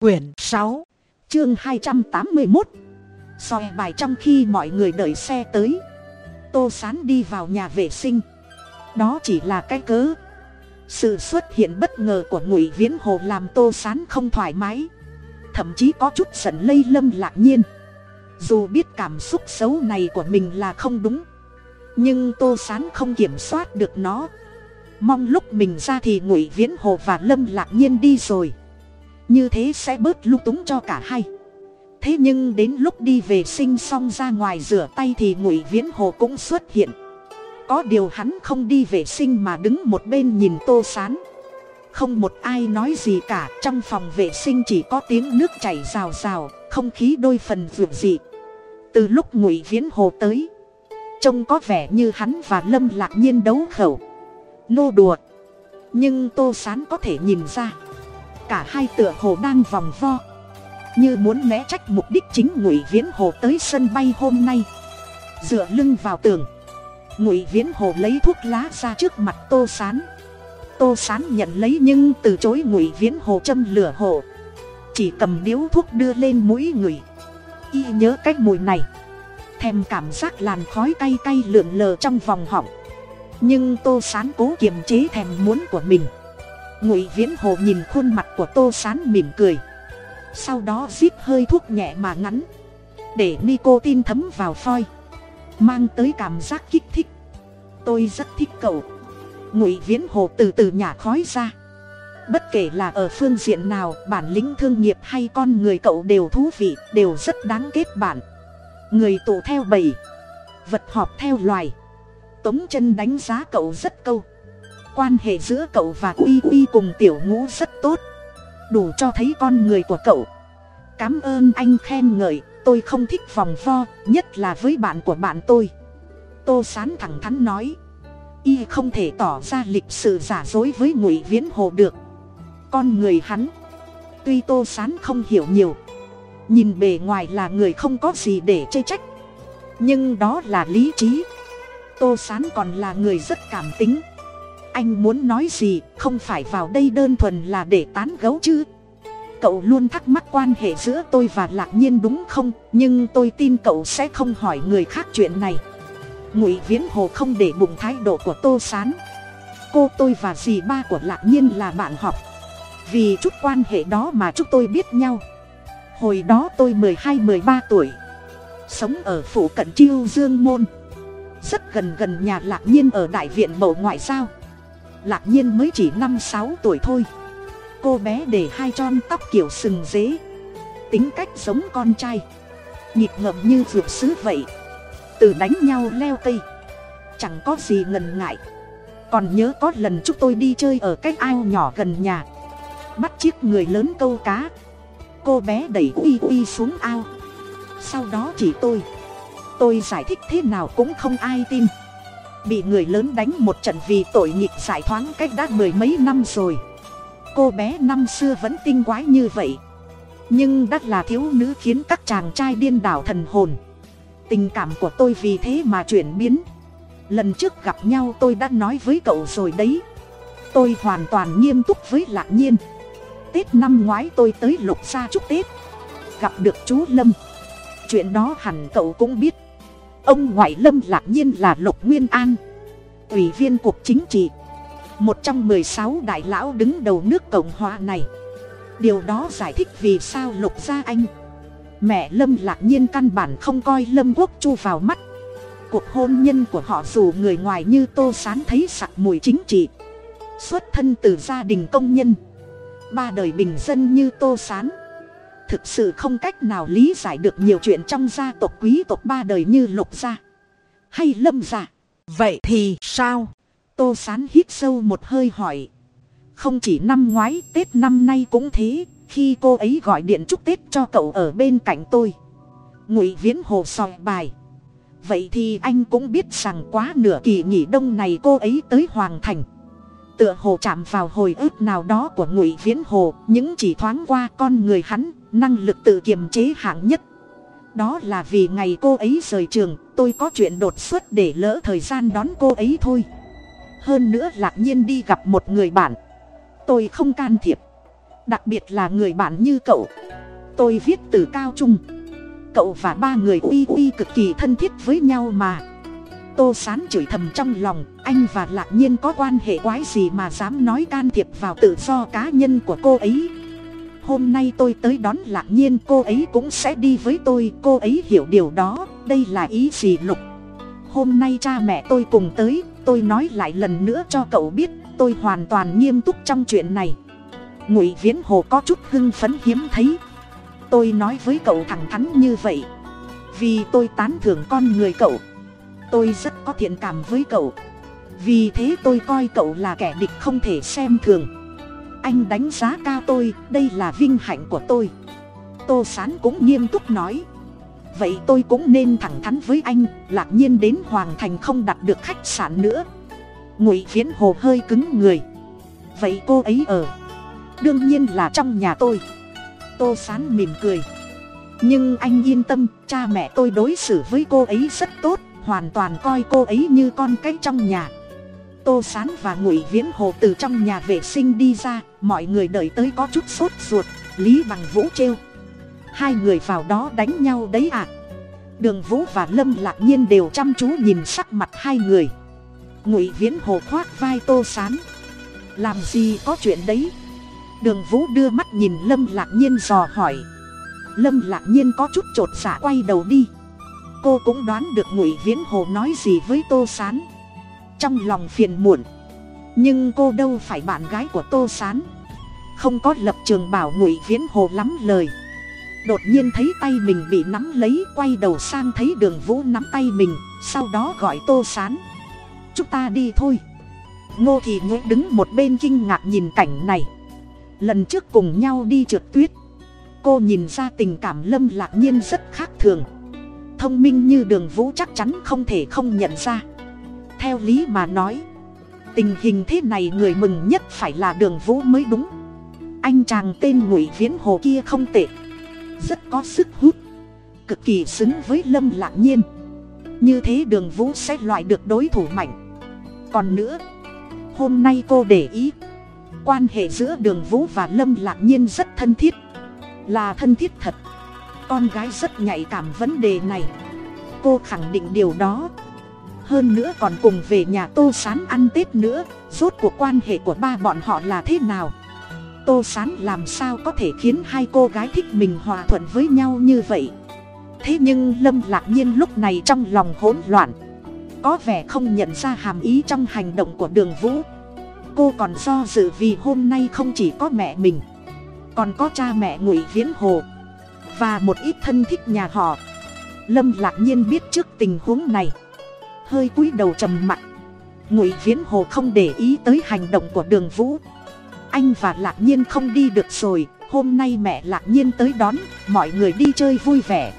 quyển sáu, chương hai trăm tám mươi một soi bài trong khi mọi người đợi xe tới. Tô sán đi vào nhà vệ sinh. Đó chỉ là cái cớ. Sự xuất hiện bất ngờ của ngụy viễn hồ làm tô sán không thoải mái. Thậm chí có chút giận lây lâm lạc nhiên. Dù biết cảm xúc xấu này của mình là không đúng, nhưng tô sán không kiểm soát được nó. Mong lúc mình ra thì ngụy viễn hồ và lâm lạc nhiên đi rồi như thế sẽ bớt lung túng cho cả hai. Thế nhưng đến lúc đi vệ sinh xong ra ngoài rửa tay thì ngụy viễn hồ cũng xuất hiện. Có điều hắn không đi vệ sinh mà đứng một bên nhìn tô sán. Không một ai nói gì cả, trong phòng vệ sinh chỉ có tiếng nước chảy rào rào, không khí đôi phần vượt dị. Từ lúc ngụy viễn hồ tới, trông có vẻ như hắn và lâm lạc nhiên đấu khẩu, nô đùa. Nhưng tô sán có thể nhìn ra cả hai tựa hồ đang vòng vo. Như muốn né trách mục đích chính ngụy viễn hồ tới sân bay hôm nay. Dựa lưng vào tường. Ngụy viễn hồ lấy thuốc lá ra trước mặt tô sán. Tô sán nhận lấy nhưng từ chối ngụy viễn hồ châm lửa hồ chỉ cầm điếu thuốc đưa lên mũi ngụy. Y nhớ cái mùi này. Thèm cảm giác làn khói cay cay lượn lờ trong vòng họng. Nhưng tô sán cố kiềm chế thèm muốn của mình ngụy viễn hồ nhìn khuôn mặt của tô sán mỉm cười. Sau đó zip hơi thuốc nhẹ mà ngắn. Để nicotine thấm vào phoi mang tới cảm giác kích thích. Tôi rất thích cậu. Ngụy viễn hồ từ từ nhả khói ra. Bất kể là ở phương diện nào, bản lĩnh thương nghiệp hay con người cậu đều thú vị, đều rất đáng kết bạn. Người tụ theo bầy, vật họp theo loài. Tống chân đánh giá cậu rất câu quan hệ giữa cậu và uy uy cùng tiểu ngũ rất tốt. Đủ cho thấy con người của cậu. Cảm ơn anh khen ngợi, tôi không thích vòng vo, nhất là với bạn của bạn tôi. Tô sán thẳng thắn nói. Y không thể tỏ ra lịch sự giả dối với ngụy viễn hồ được. Con người hắn. Tuy tô sán không hiểu nhiều. Nhìn bề ngoài là người không có gì để chê trách. Nhưng đó là lý trí. Tô sán còn là người rất cảm tính anh muốn nói gì, không phải vào đây đơn thuần là để tán gấu chứ. Cậu luôn thắc mắc quan hệ giữa tôi và lạc nhiên đúng không? Nhưng tôi tin cậu sẽ không hỏi người khác chuyện này. Ngụy viễn hồ không để bụng thái độ của tô s á n cô, tôi và dì ba của lạc nhiên là bạn học. Vì chút quan hệ đó mà chúng tôi biết nhau. Hồi đó tôi mười hai, mười ba tuổi. Sống ở phủ cận chiêu dương môn. Rất gần gần nhà lạc nhiên ở đại viện bộ ngoại giao lạc nhiên mới chỉ năm sáu tuổi thôi. Cô bé để hai tròn tóc kiểu sừng dế. Tính cách giống con trai. Nhịp ngợm như ruột sứ vậy. Từ đánh nhau leo cây chẳng có gì ngần ngại. Còn nhớ có lần chúng tôi đi chơi ở cái ao nhỏ gần nhà. Bắt chiếc người lớn câu cá. Cô bé đẩy uy uy xuống ao. Sau đó chỉ tôi. Tôi giải thích thế nào cũng không ai tin bị người lớn đánh một trận vì tội nghịch giải thoáng cách đã mười mấy năm rồi. Cô bé năm xưa vẫn tinh quái như vậy. Nhưng đắt là thiếu nữ khiến các chàng trai điên đảo thần hồn. Tình cảm của tôi vì thế mà chuyển biến. Lần trước gặp nhau tôi đã nói với cậu rồi đấy. Tôi hoàn toàn nghiêm túc với lạc nhiên. Tết năm ngoái tôi tới lục gia chúc tết. Gặp được chú lâm. Chuyện đó hẳn cậu cũng biết ông ngoại lâm lạc nhiên là lục nguyên an, ủy viên cuộc chính trị, một trong mười sáu đại lão đứng đầu nước cộng hòa này. Điều đó giải thích vì sao lục gia anh, mẹ lâm lạc nhiên căn bản không coi lâm quốc chu vào mắt. Cuộc hôn nhân của họ dù người ngoài như tô sán thấy sặc mùi chính trị, xuất thân từ gia đình công nhân, ba đời bình dân như tô sán thực sự không cách nào lý giải được nhiều chuyện trong gia tộc quý tộc ba đời như lục gia hay lâm gia. Vậy thì sao? Tô sán hít sâu một hơi hỏi. Không chỉ năm ngoái, tết năm nay cũng thế, khi cô ấy gọi điện chúc tết cho cậu ở bên cạnh tôi. Ngụy viễn hồ sòi bài. Vậy thì anh cũng biết rằng quá nửa kỳ nghỉ đông này cô ấy tới hoàng thành. Tựa hồ chạm vào hồi ức nào đó của ngụy viễn hồ những chỉ thoáng qua con người hắn năng lực tự kiềm chế hạng nhất. Đó là vì ngày cô ấy rời trường, tôi có chuyện đột xuất để lỡ thời gian đón cô ấy thôi. Hơn nữa lạc nhiên đi gặp một người bạn. Tôi không can thiệp. Đặc biệt là người bạn như cậu. Tôi viết từ cao trung. Cậu và ba người uy uy cực kỳ thân thiết với nhau mà. Tô sán chửi thầm trong lòng, anh và lạc nhiên có quan hệ quái gì mà dám nói can thiệp vào tự do cá nhân của cô ấy? Hôm nay tôi tới đón lạc nhiên, cô ấy cũng sẽ đi với tôi, cô ấy hiểu điều đó, đây là ý gì lục? Hôm nay cha mẹ tôi cùng tới, tôi nói lại lần nữa cho cậu biết, tôi hoàn toàn nghiêm túc trong chuyện này. Ngụy viễn hồ có chút hưng phấn hiếm thấy. Tôi nói với cậu thẳng thắn như vậy. Vì tôi tán thưởng con người cậu. Tôi rất có thiện cảm với cậu. Vì thế tôi coi cậu là kẻ địch không thể xem thường anh đánh giá cao tôi, đây là vinh hạnh của tôi. Tô s á n cũng nghiêm túc nói. Vậy tôi cũng nên thẳng thắn với anh, lạc nhiên đến hoàng thành không đặt được khách sạn nữa. Ngụy viễn hồ hơi cứng người. Vậy cô ấy ở? Đương nhiên là trong nhà tôi. Tô s á n mỉm cười. Nhưng anh yên tâm, cha mẹ tôi đối xử với cô ấy rất tốt, hoàn toàn coi cô ấy như con cái trong nhà tô s á n và ngụy viễn hồ từ trong nhà vệ sinh đi ra, mọi người đợi tới có chút sốt ruột, lý bằng vũ trêu. Hai người vào đó đánh nhau đấy ạ à. đường vũ và lâm lạc nhiên đều chăm chú nhìn sắc mặt hai người. Ngụy viễn hồ khoác vai tô s á n làm gì có chuyện đấy? Đường vũ đưa mắt nhìn lâm lạc nhiên dò hỏi. Lâm lạc nhiên có chút t r ộ t xả quay đầu đi. Cô cũng đoán được ngụy viễn hồ nói gì với tô s á n trong lòng phiền muộn. Nhưng cô đâu phải bạn gái của tô s á n không có lập trường bảo ngụy viễn hồ lắm lời. Đột nhiên thấy tay mình bị nắm lấy, quay đầu sang thấy đường vũ nắm tay mình, sau đó gọi tô s á n chúng ta đi thôi. Ngô thì ngô đứng một bên kinh ngạc nhìn cảnh này. Lần trước cùng nhau đi trượt tuyết. Cô nhìn ra tình cảm lâm lạc nhiên rất khác thường. Thông minh như đường vũ chắc chắn không thể không nhận ra theo lý mà nói, tình hình thế này người mừng nhất phải là đường vũ mới đúng. Anh chàng tên ngụy viễn hồ kia không tệ, rất có sức hút, cực kỳ xứng với lâm lạc nhiên. Như thế đường vũ sẽ loại được đối thủ mạnh. Còn nữa, hôm nay cô để ý, quan hệ giữa đường vũ và lâm lạc nhiên rất thân thiết. Là thân thiết thật, con gái rất nhạy cảm vấn đề này. Cô khẳng định điều đó hơn nữa còn cùng về nhà tô sán ăn tết nữa. Rốt cuộc quan hệ của ba bọn họ là thế nào? Tô sán làm sao có thể khiến hai cô gái thích mình hòa thuận với nhau như vậy? Thế nhưng lâm lạc nhiên lúc này trong lòng hỗn loạn. Có vẻ không nhận ra hàm ý trong hành động của đường vũ. Cô còn do dự vì hôm nay không chỉ có mẹ mình, còn có cha mẹ ngụy viễn hồ và một ít thân thích nhà họ. Lâm lạc nhiên biết trước tình huống này hơi cúi đầu trầm mặc ngụy viễn hồ không để ý tới hành động của đường vũ. Anh và lạc nhiên không đi được rồi, hôm nay mẹ lạc nhiên tới đón, mọi người đi chơi vui vẻ.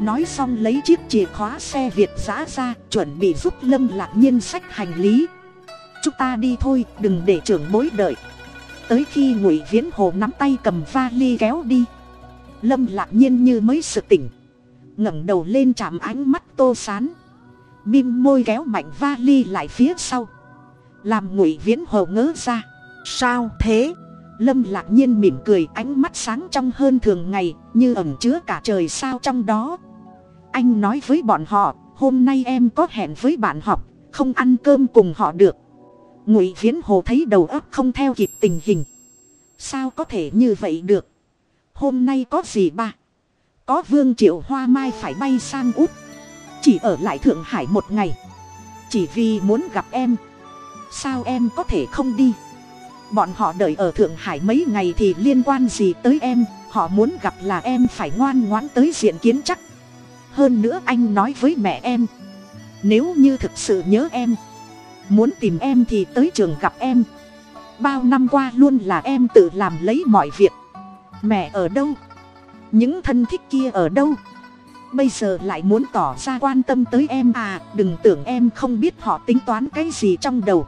Nói xong lấy chiếc chìa khóa xe việt giã ra, chuẩn bị giúp lâm lạc nhiên sách hành lý. Chúng ta đi thôi, đừng để trưởng bối đợi. Tới khi ngụy viễn hồ nắm tay cầm vali kéo đi, lâm lạc nhiên như mới sự tỉnh. ngẩng đầu lên chạm ánh mắt tô sán mim môi kéo mạnh vali lại phía sau. Làm ngụy viễn hồ ngớ ra. Sao thế? Lâm lạc nhiên mỉm cười, ánh mắt sáng trong hơn thường ngày, như ẩm chứa cả trời sao trong đó. Anh nói với bọn họ, hôm nay em có hẹn với bạn học, không ăn cơm cùng họ được. Ngụy viễn hồ thấy đầu óc không theo kịp tình hình. Sao có thể như vậy được? Hôm nay có gì ba? Có vương triệu hoa mai phải bay sang úc chỉ ở lại thượng hải một ngày. Chỉ vì muốn gặp em. Sao em có thể không đi? Bọn họ đợi ở thượng hải mấy ngày thì liên quan gì tới em? Họ muốn gặp là em phải ngoan ngoãn tới diện kiến chắc. Hơn nữa anh nói với mẹ em. Nếu như thực sự nhớ em, muốn tìm em thì tới trường gặp em. Bao năm qua luôn là em tự làm lấy mọi việc. Mẹ ở đâu? Những thân thích kia ở đâu? Bây giờ lại muốn tỏ ra quan tâm tới em à đừng tưởng em không biết họ tính toán cái gì trong đầu.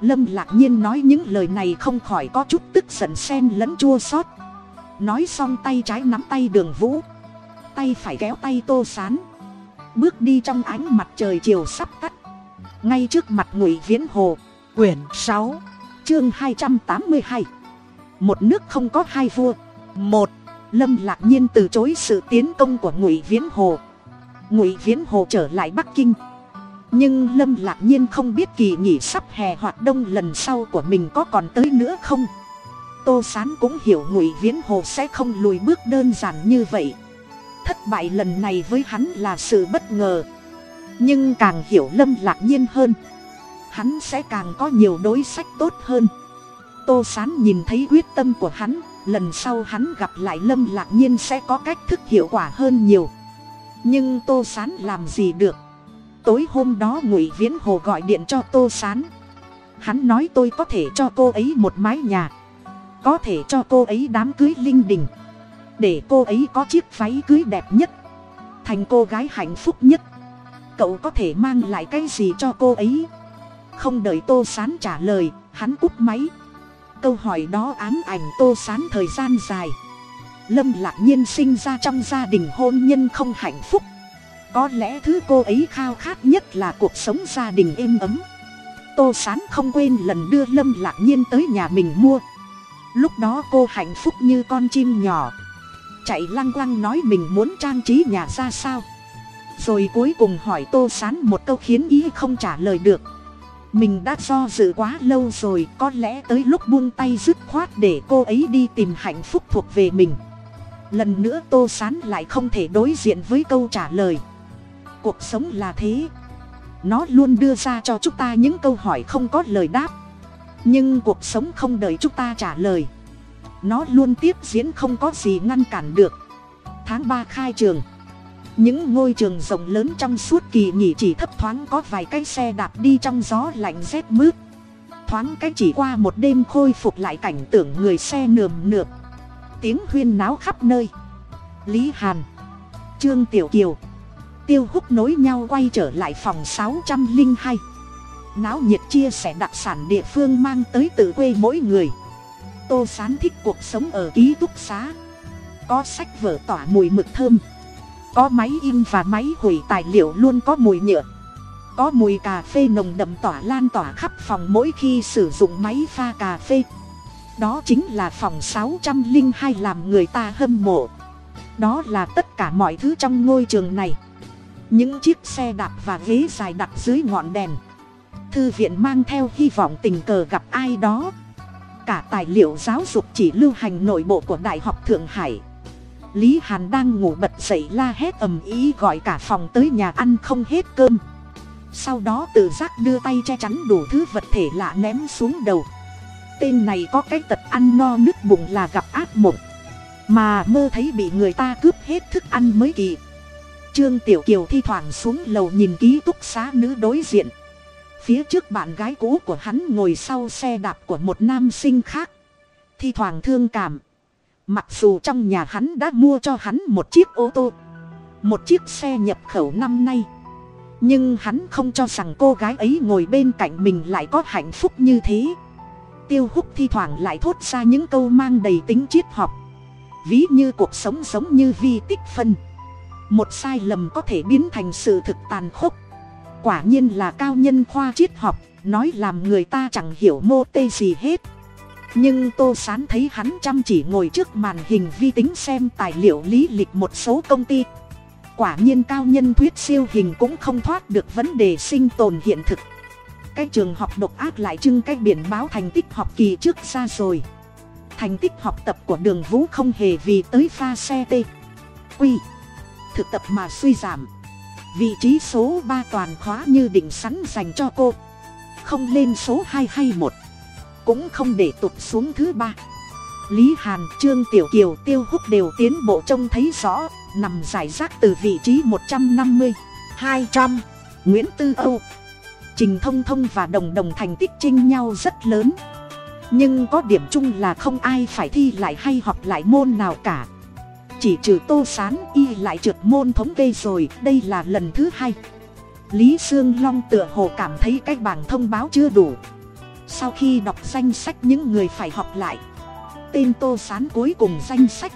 Lâm lạc nhiên nói những lời này không khỏi có chút tức giận xen lẫn chua xót. Nói xong tay trái nắm tay đường vũ. Tay phải kéo tay tô sán. Bước đi trong ánh mặt trời chiều sắp tắt. Ngay trước mặt ngụy viễn hồ, quyển sáu, chương hai trăm tám mươi hai. Một nước không có hai vua. Một lâm lạc nhiên từ chối sự tiến công của ngụy viễn hồ. Ngụy viễn hồ trở lại bắc kinh. Nhưng lâm lạc nhiên không biết kỳ nghỉ sắp hè hoạt đông lần sau của mình có còn tới nữa không. Tô s á n cũng hiểu ngụy viễn hồ sẽ không lùi bước đơn giản như vậy. Thất bại lần này với hắn là sự bất ngờ. Nhưng càng hiểu lâm lạc nhiên hơn, hắn sẽ càng có nhiều đối sách tốt hơn. Tô s á n nhìn thấy quyết tâm của hắn lần sau hắn gặp lại lâm lạc nhiên sẽ có cách thức hiệu quả hơn nhiều. Nhưng tô s á n làm gì được? Tối hôm đó ngụy viễn hồ gọi điện cho tô s á n hắn nói tôi có thể cho cô ấy một mái nhà. Có thể cho cô ấy đám cưới linh đình. Để cô ấy có chiếc váy cưới đẹp nhất. Thành cô gái hạnh phúc nhất. Cậu có thể mang lại cái gì cho cô ấy? Không đợi tô sán trả lời, hắn cúp máy câu hỏi đó ám ảnh tô sán thời gian dài. Lâm lạc nhiên sinh ra trong gia đình hôn nhân không hạnh phúc. Có lẽ thứ cô ấy khao khát nhất là cuộc sống gia đình êm ấm. Tô sán không quên lần đưa lâm lạc nhiên tới nhà mình mua. Lúc đó cô hạnh phúc như con chim nhỏ. Chạy lăng quăng nói mình muốn trang trí nhà ra sao. Rồi cuối cùng hỏi tô sán một câu khiến ý không trả lời được mình đã do dự quá lâu rồi, có lẽ tới lúc buông tay dứt khoát để cô ấy đi tìm hạnh phúc thuộc về mình. Lần nữa tô sán lại không thể đối diện với câu trả lời. Cuộc sống là thế. Nó luôn đưa ra cho chúng ta những câu hỏi không có lời đáp. Nhưng cuộc sống không đợi chúng ta trả lời. Nó luôn tiếp diễn không có gì ngăn cản được. Tháng ba khai trường những ngôi trường rộng lớn trong suốt kỳ nghỉ chỉ thấp thoáng có vài cái xe đạp đi trong gió lạnh rét mướt. Thoáng cái chỉ qua một đêm khôi phục lại cảnh tượng người xe nườm nượp. Tiếng huyên náo khắp nơi. Lý hàn, trương tiểu kiều, tiêu hút nối nhau quay trở lại phòng sáu trăm linh hai. Náo nhiệt chia sẻ đặc sản địa phương mang tới từ quê mỗi người. Tô sán thích cuộc sống ở ký túc xá. Có sách vở tỏa mùi mực thơm có máy in và máy hủy tài liệu luôn có mùi nhựa. Có mùi cà phê nồng đậm tỏa lan tỏa khắp phòng mỗi khi sử dụng máy pha cà phê. Đó chính là phòng sáu trăm linh hai làm người ta hâm mộ. Đó là tất cả mọi thứ trong ngôi trường này. Những chiếc xe đạp và ghế dài đặt dưới ngọn đèn. Thư viện mang theo hy vọng tình cờ gặp ai đó. Cả tài liệu giáo dục chỉ lưu hành nội bộ của đại học thượng hải lý hàn đang ngủ bật dậy la hét ầm ý gọi cả phòng tới nhà ăn không hết cơm. Sau đó tự giác đưa tay che chắn đủ thứ vật thể lạ ném xuống đầu. Tên này có cái tật ăn no nứt bụng là gặp ác mộng. Mà mơ thấy bị người ta cướp hết thức ăn mới kỳ trương tiểu kiều thi thoảng xuống lầu nhìn ký túc xá nữ đối diện. Phía trước bạn gái cũ của hắn ngồi sau xe đạp của một nam sinh khác. Thi thoảng thương cảm mặc dù trong nhà hắn đã mua cho hắn một chiếc ô tô, một chiếc xe nhập khẩu năm nay, nhưng hắn không cho rằng cô gái ấy ngồi bên cạnh mình lại có hạnh phúc như thế. Tiêu Húc thi thoảng lại thốt ra những câu mang đầy tính triết học, ví như cuộc sống giống như vi tích phân. Một sai lầm có thể biến thành sự thực tàn khốc. Quả nhiên là cao nhân khoa triết học, nói làm người ta chẳng hiểu mô tê gì hết nhưng tô sán thấy hắn chăm chỉ ngồi trước màn hình vi tính xem tài liệu lý lịch một số công ty. Quả nhiên cao nhân thuyết siêu hình cũng không thoát được vấn đề sinh tồn hiện thực. Cái trường học độc ác lại trưng cái biển báo thành tích học kỳ trước ra rồi. Thành tích học tập của đường vũ không hề vì tới pha xe t quy. Thực tập mà suy giảm. Vị trí số ba toàn khóa như định sẵn dành cho cô. Không lên số hai hay một cũng không để tụt xuống thứ ba. Lý hàn, trương tiểu kiều, tiêu Húc đều tiến bộ trông thấy rõ, nằm giải rác từ vị trí một trăm năm mươi, hai trăm, nguyễn tư âu. Trình thông thông và đồng đồng thành tích chinh nhau rất lớn. Nhưng có điểm chung là không ai phải thi lại hay học lại môn nào cả. Chỉ trừ tô sán y lại trượt môn thống kê rồi, đây là lần thứ hai. Lý sương long tựa hồ cảm thấy cái bảng thông báo chưa đủ sau khi đọc danh sách những người phải học lại, tên tô sán cuối cùng danh sách.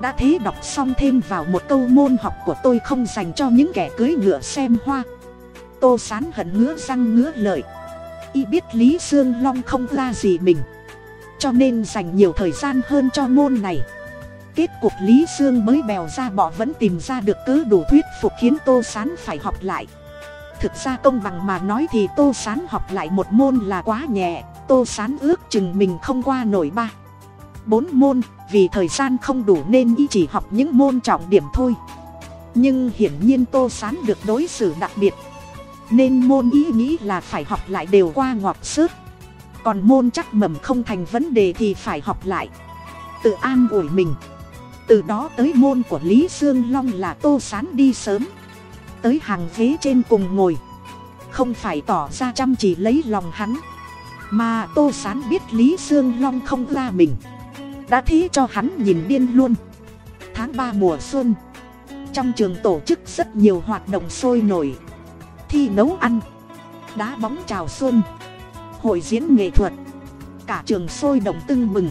Đã thế đọc xong thêm vào một câu môn học của tôi không dành cho những kẻ cưới ngựa xem hoa. Tô sán hận ngứa răng ngứa lợi. Y biết lý sương long không ra gì mình, cho nên dành nhiều thời gian hơn cho môn này. Kết cục lý sương mới bèo ra bỏ vẫn tìm ra được cớ đủ thuyết phục khiến tô sán phải học lại thực ra công bằng mà nói thì tô sán học lại một môn là quá nhẹ. Tô sán ước chừng mình không qua nổi ba, bốn môn, vì thời gian không đủ nên y chỉ học những môn trọng điểm thôi. Nhưng hiển nhiên tô sán được đối xử đặc biệt, nên môn ý nghĩ là phải học lại đều qua ngọt xớt còn môn chắc mầm không thành vấn đề thì phải học lại, tự an ủi mình. Từ đó tới môn của lý dương long là tô sán đi sớm tới hàng ghế trên cùng ngồi. Không phải tỏ ra chăm chỉ lấy lòng hắn, mà tô sán biết lý sương long không ra mình. Đã thí cho hắn nhìn điên luôn. Tháng ba mùa xuân, trong trường tổ chức rất nhiều hoạt động sôi nổi. Thi nấu ăn, đá bóng chào xuân, hội diễn nghệ thuật. Cả trường sôi động tưng bừng.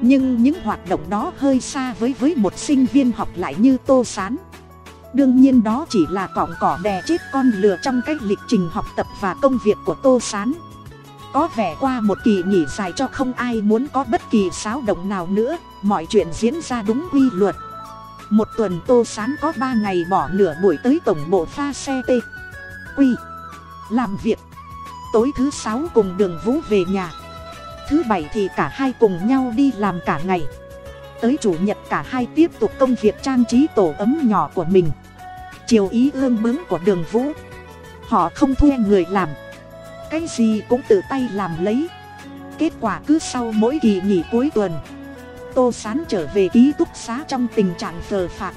Nhưng những hoạt động đó hơi xa với với một sinh viên học lại như tô sán đương nhiên đó chỉ là cọng cỏ đè chết con lừa trong cách lịch trình học tập và công việc của tô sán. Có vẻ qua một kỳ nghỉ dài cho không ai muốn có bất kỳ xáo động nào nữa, mọi chuyện diễn ra đúng quy luật. Một tuần tô sán có ba ngày bỏ nửa buổi tới tổng bộ pha xe t. Quy làm việc. Tối thứ sáu cùng đường vũ về nhà. Thứ bảy thì cả hai cùng nhau đi làm cả ngày. Tới chủ nhật cả hai tiếp tục công việc trang trí tổ ấm nhỏ của mình chiều ý ương bướng của đường vũ. Họ không thuê người làm. Cái gì cũng tự tay làm lấy. Kết quả cứ sau mỗi kỳ nghỉ cuối tuần, tô sán trở về ký túc xá trong tình trạng phờ phạc.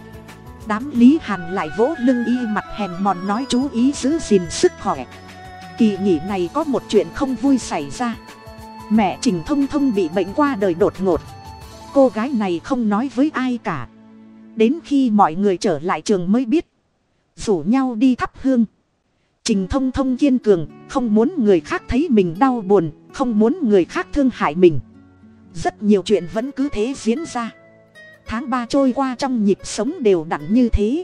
Đám lý hàn lại vỗ lưng y mặt hèn mòn nói chú ý giữ gìn sức khỏe. Kỳ nghỉ này có một chuyện không vui xảy ra. Mẹ trình thông thông bị bệnh qua đời đột ngột. Cô gái này không nói với ai cả. Đến khi mọi người trở lại trường mới biết rủ nhau đi thắp hương. Trình thông thông kiên cường, không muốn người khác thấy mình đau buồn, không muốn người khác thương hại mình. Rất nhiều chuyện vẫn cứ thế diễn ra. Tháng ba trôi qua trong nhịp sống đều đặn như thế.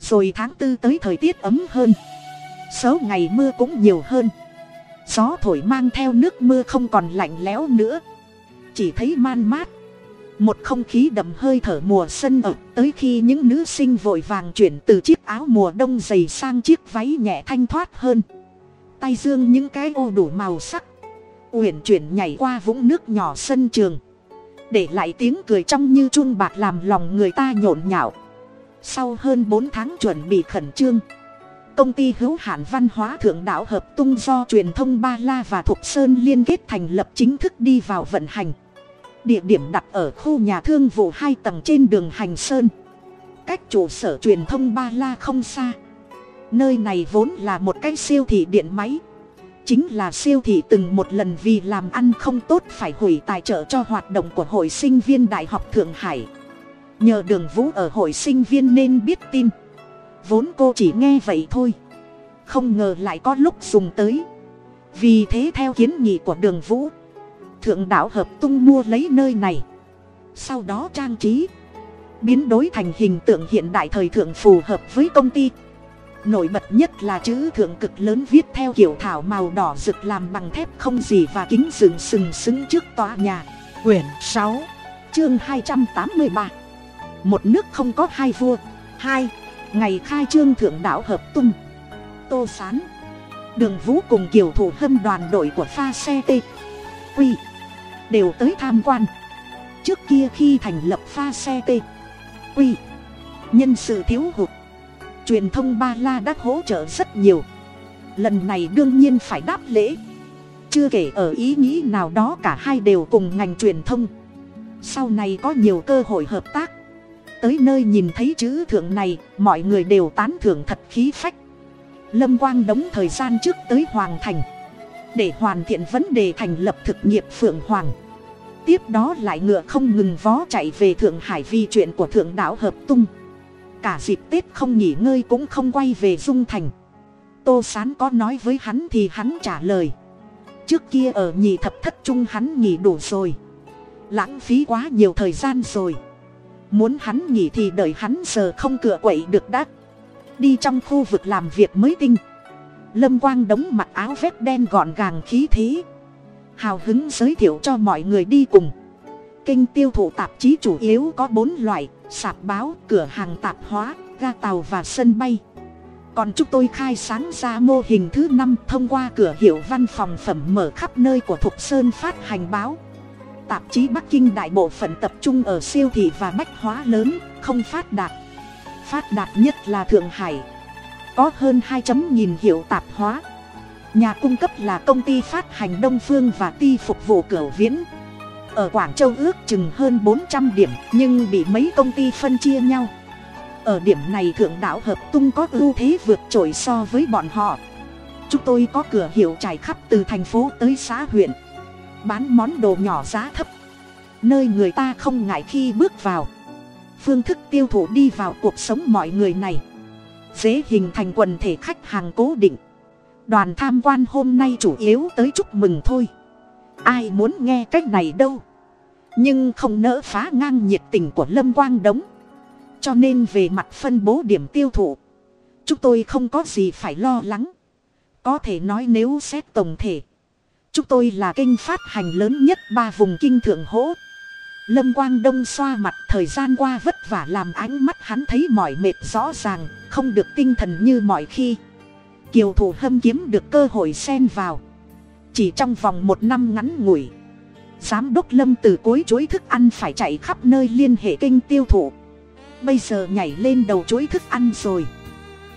Rồi tháng tư tới thời tiết ấm hơn. Số ngày mưa cũng nhiều hơn. Gió thổi mang theo nước mưa không còn lạnh lẽo nữa. Chỉ thấy man mát một không khí đậm hơi thở mùa xuân ập tới khi những nữ sinh vội vàng chuyển từ chiếc áo mùa đông dày sang chiếc váy nhẹ thanh thoát hơn. Tay dương những cái ô đủ màu sắc. Uyển chuyển nhảy qua vũng nước nhỏ sân trường. Để lại tiếng cười trong như chuông bạc làm lòng người ta nhộn nhạo. Sau hơn bốn tháng chuẩn bị khẩn trương, công ty hữu hạn văn hóa thượng đạo hợp tung do truyền thông ba la và thục sơn liên kết thành lập chính thức đi vào vận hành địa điểm đặt ở khu nhà thương vụ hai tầng trên đường hành sơn. Cách trụ sở truyền thông ba la không xa. Nơi này vốn là một cái siêu thị điện máy. Chính là siêu thị từng một lần vì làm ăn không tốt phải hủy tài trợ cho hoạt động của hội sinh viên đại học thượng hải. Nhờ đường vũ ở hội sinh viên nên biết tin. Vốn cô chỉ nghe vậy thôi. Không ngờ lại có lúc dùng tới. Vì thế theo kiến nghị của đường vũ thượng đạo hợp tung mua lấy nơi này. Sau đó trang trí, biến đối thành hình tượng hiện đại thời thượng phù hợp với công ty. Nổi bật nhất là chữ thượng cực lớn viết theo kiểu thảo màu đỏ rực làm bằng thép không gì và kính rừng sừng sững trước tòa nhà. Quyển sáu, chương hai trăm tám mươi ba. Một nước không có hai vua. Hai, ngày khai trương thượng đạo hợp tung. Tô sán, đường vũ cùng kiều thủ hâm đoàn đội của pha xe t quy đều tới tham quan. Trước kia khi thành lập pha xe t quy nhân sự thiếu hụt, truyền thông ba la đã hỗ trợ rất nhiều. Lần này đương nhiên phải đáp lễ. Chưa kể ở ý nghĩ nào đó cả hai đều cùng ngành truyền thông. Sau này có nhiều cơ hội hợp tác. Tới nơi nhìn thấy chữ thượng này, mọi người đều tán thưởng thật khí phách. Lâm quang đóng thời gian trước tới hoàng thành để hoàn thiện vấn đề thành lập thực nghiệp phượng hoàng. Tiếp đó lại ngựa không ngừng vó chạy về thượng hải vì chuyện của thượng đạo hợp tung. Cả dịp tết không nghỉ ngơi cũng không quay về dung thành. Tô sán có nói với hắn thì hắn trả lời. Trước kia ở nhì thập thất trung hắn nghỉ đủ rồi. Lãng phí quá nhiều thời gian rồi. Muốn hắn nghỉ thì đợi hắn giờ không cửa quậy được đã. đi trong khu vực làm việc mới tinh lâm quang đóng mặc áo vét đen gọn gàng khí thế. Hào hứng giới thiệu cho mọi người đi cùng. Kênh tiêu thụ tạp chí chủ yếu có bốn loại, sạp báo, cửa hàng tạp hóa, ga tàu và sân bay. Còn chúng tôi khai sáng ra mô hình thứ năm thông qua cửa hiệu văn phòng phẩm mở khắp nơi của thục sơn phát hành báo. Tạp chí bắc kinh đại bộ phận tập trung ở siêu thị và bách hóa lớn, không phát đạt. Phát đạt nhất là thượng hải có hơn hai chấm nghìn hiệu tạp hóa. Nhà cung cấp là công ty phát hành đông phương và ti phục vụ cửa viễn. Ở quảng châu ước chừng hơn bốn trăm điểm, nhưng bị mấy công ty phân chia nhau. Ở điểm này thượng đạo hợp tung có ưu thế vượt trội so với bọn họ. Chúng tôi có cửa hiệu trải khắp từ thành phố tới xã huyện. Bán món đồ nhỏ giá thấp. Nơi người ta không ngại khi bước vào. Phương thức tiêu thụ đi vào cuộc sống mọi người này dễ hình thành quần thể khách hàng cố định. Đoàn tham quan hôm nay chủ yếu tới chúc mừng thôi. Ai muốn nghe cách này đâu. Nhưng không nỡ phá ngang nhiệt tình của lâm quang đống. Cho nên về mặt phân bố điểm tiêu thụ, chúng tôi không có gì phải lo lắng. Có thể nói nếu xét tổng thể, chúng tôi là kênh phát hành lớn nhất ba vùng kinh thượng hỗ lâm quang đông xoa mặt, thời gian qua vất vả làm ánh mắt hắn thấy mỏi mệt rõ ràng, không được tinh thần như mọi khi. Kiều thủ hâm kiếm được cơ hội xen vào. Chỉ trong vòng một năm ngắn ngủi, giám đốc lâm từ cuối chuỗi thức ăn phải chạy khắp nơi liên hệ kinh tiêu thụ. Bây giờ nhảy lên đầu chuỗi thức ăn rồi.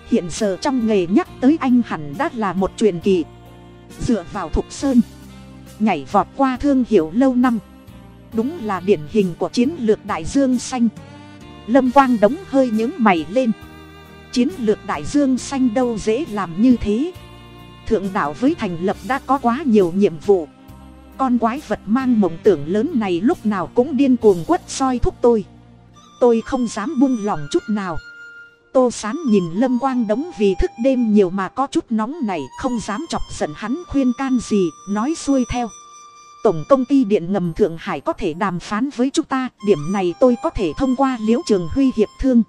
Hiện giờ trong nghề nhắc tới anh hẳn đã là một truyền kỳ. Dựa vào thục sơn, nhảy vọt qua thương hiệu lâu năm đúng là điển hình của chiến lược đại dương xanh. Lâm quang đống hơi những mày lên. Chiến lược đại dương xanh đâu dễ làm như thế? Thượng đạo với thành lập đã có quá nhiều nhiệm vụ. Con quái vật mang mộng tưởng lớn này lúc nào cũng điên cuồng quất soi thúc tôi. Tôi không dám buông lỏng chút nào. Tô sán nhìn lâm quang đống vì thức đêm nhiều mà có chút nóng này, không dám chọc giận hắn khuyên can gì, nói xuôi theo tổng công ty điện ngầm thượng hải có thể đàm phán với chúng ta, điểm này tôi có thể thông qua liễu trường huy hiệp thương.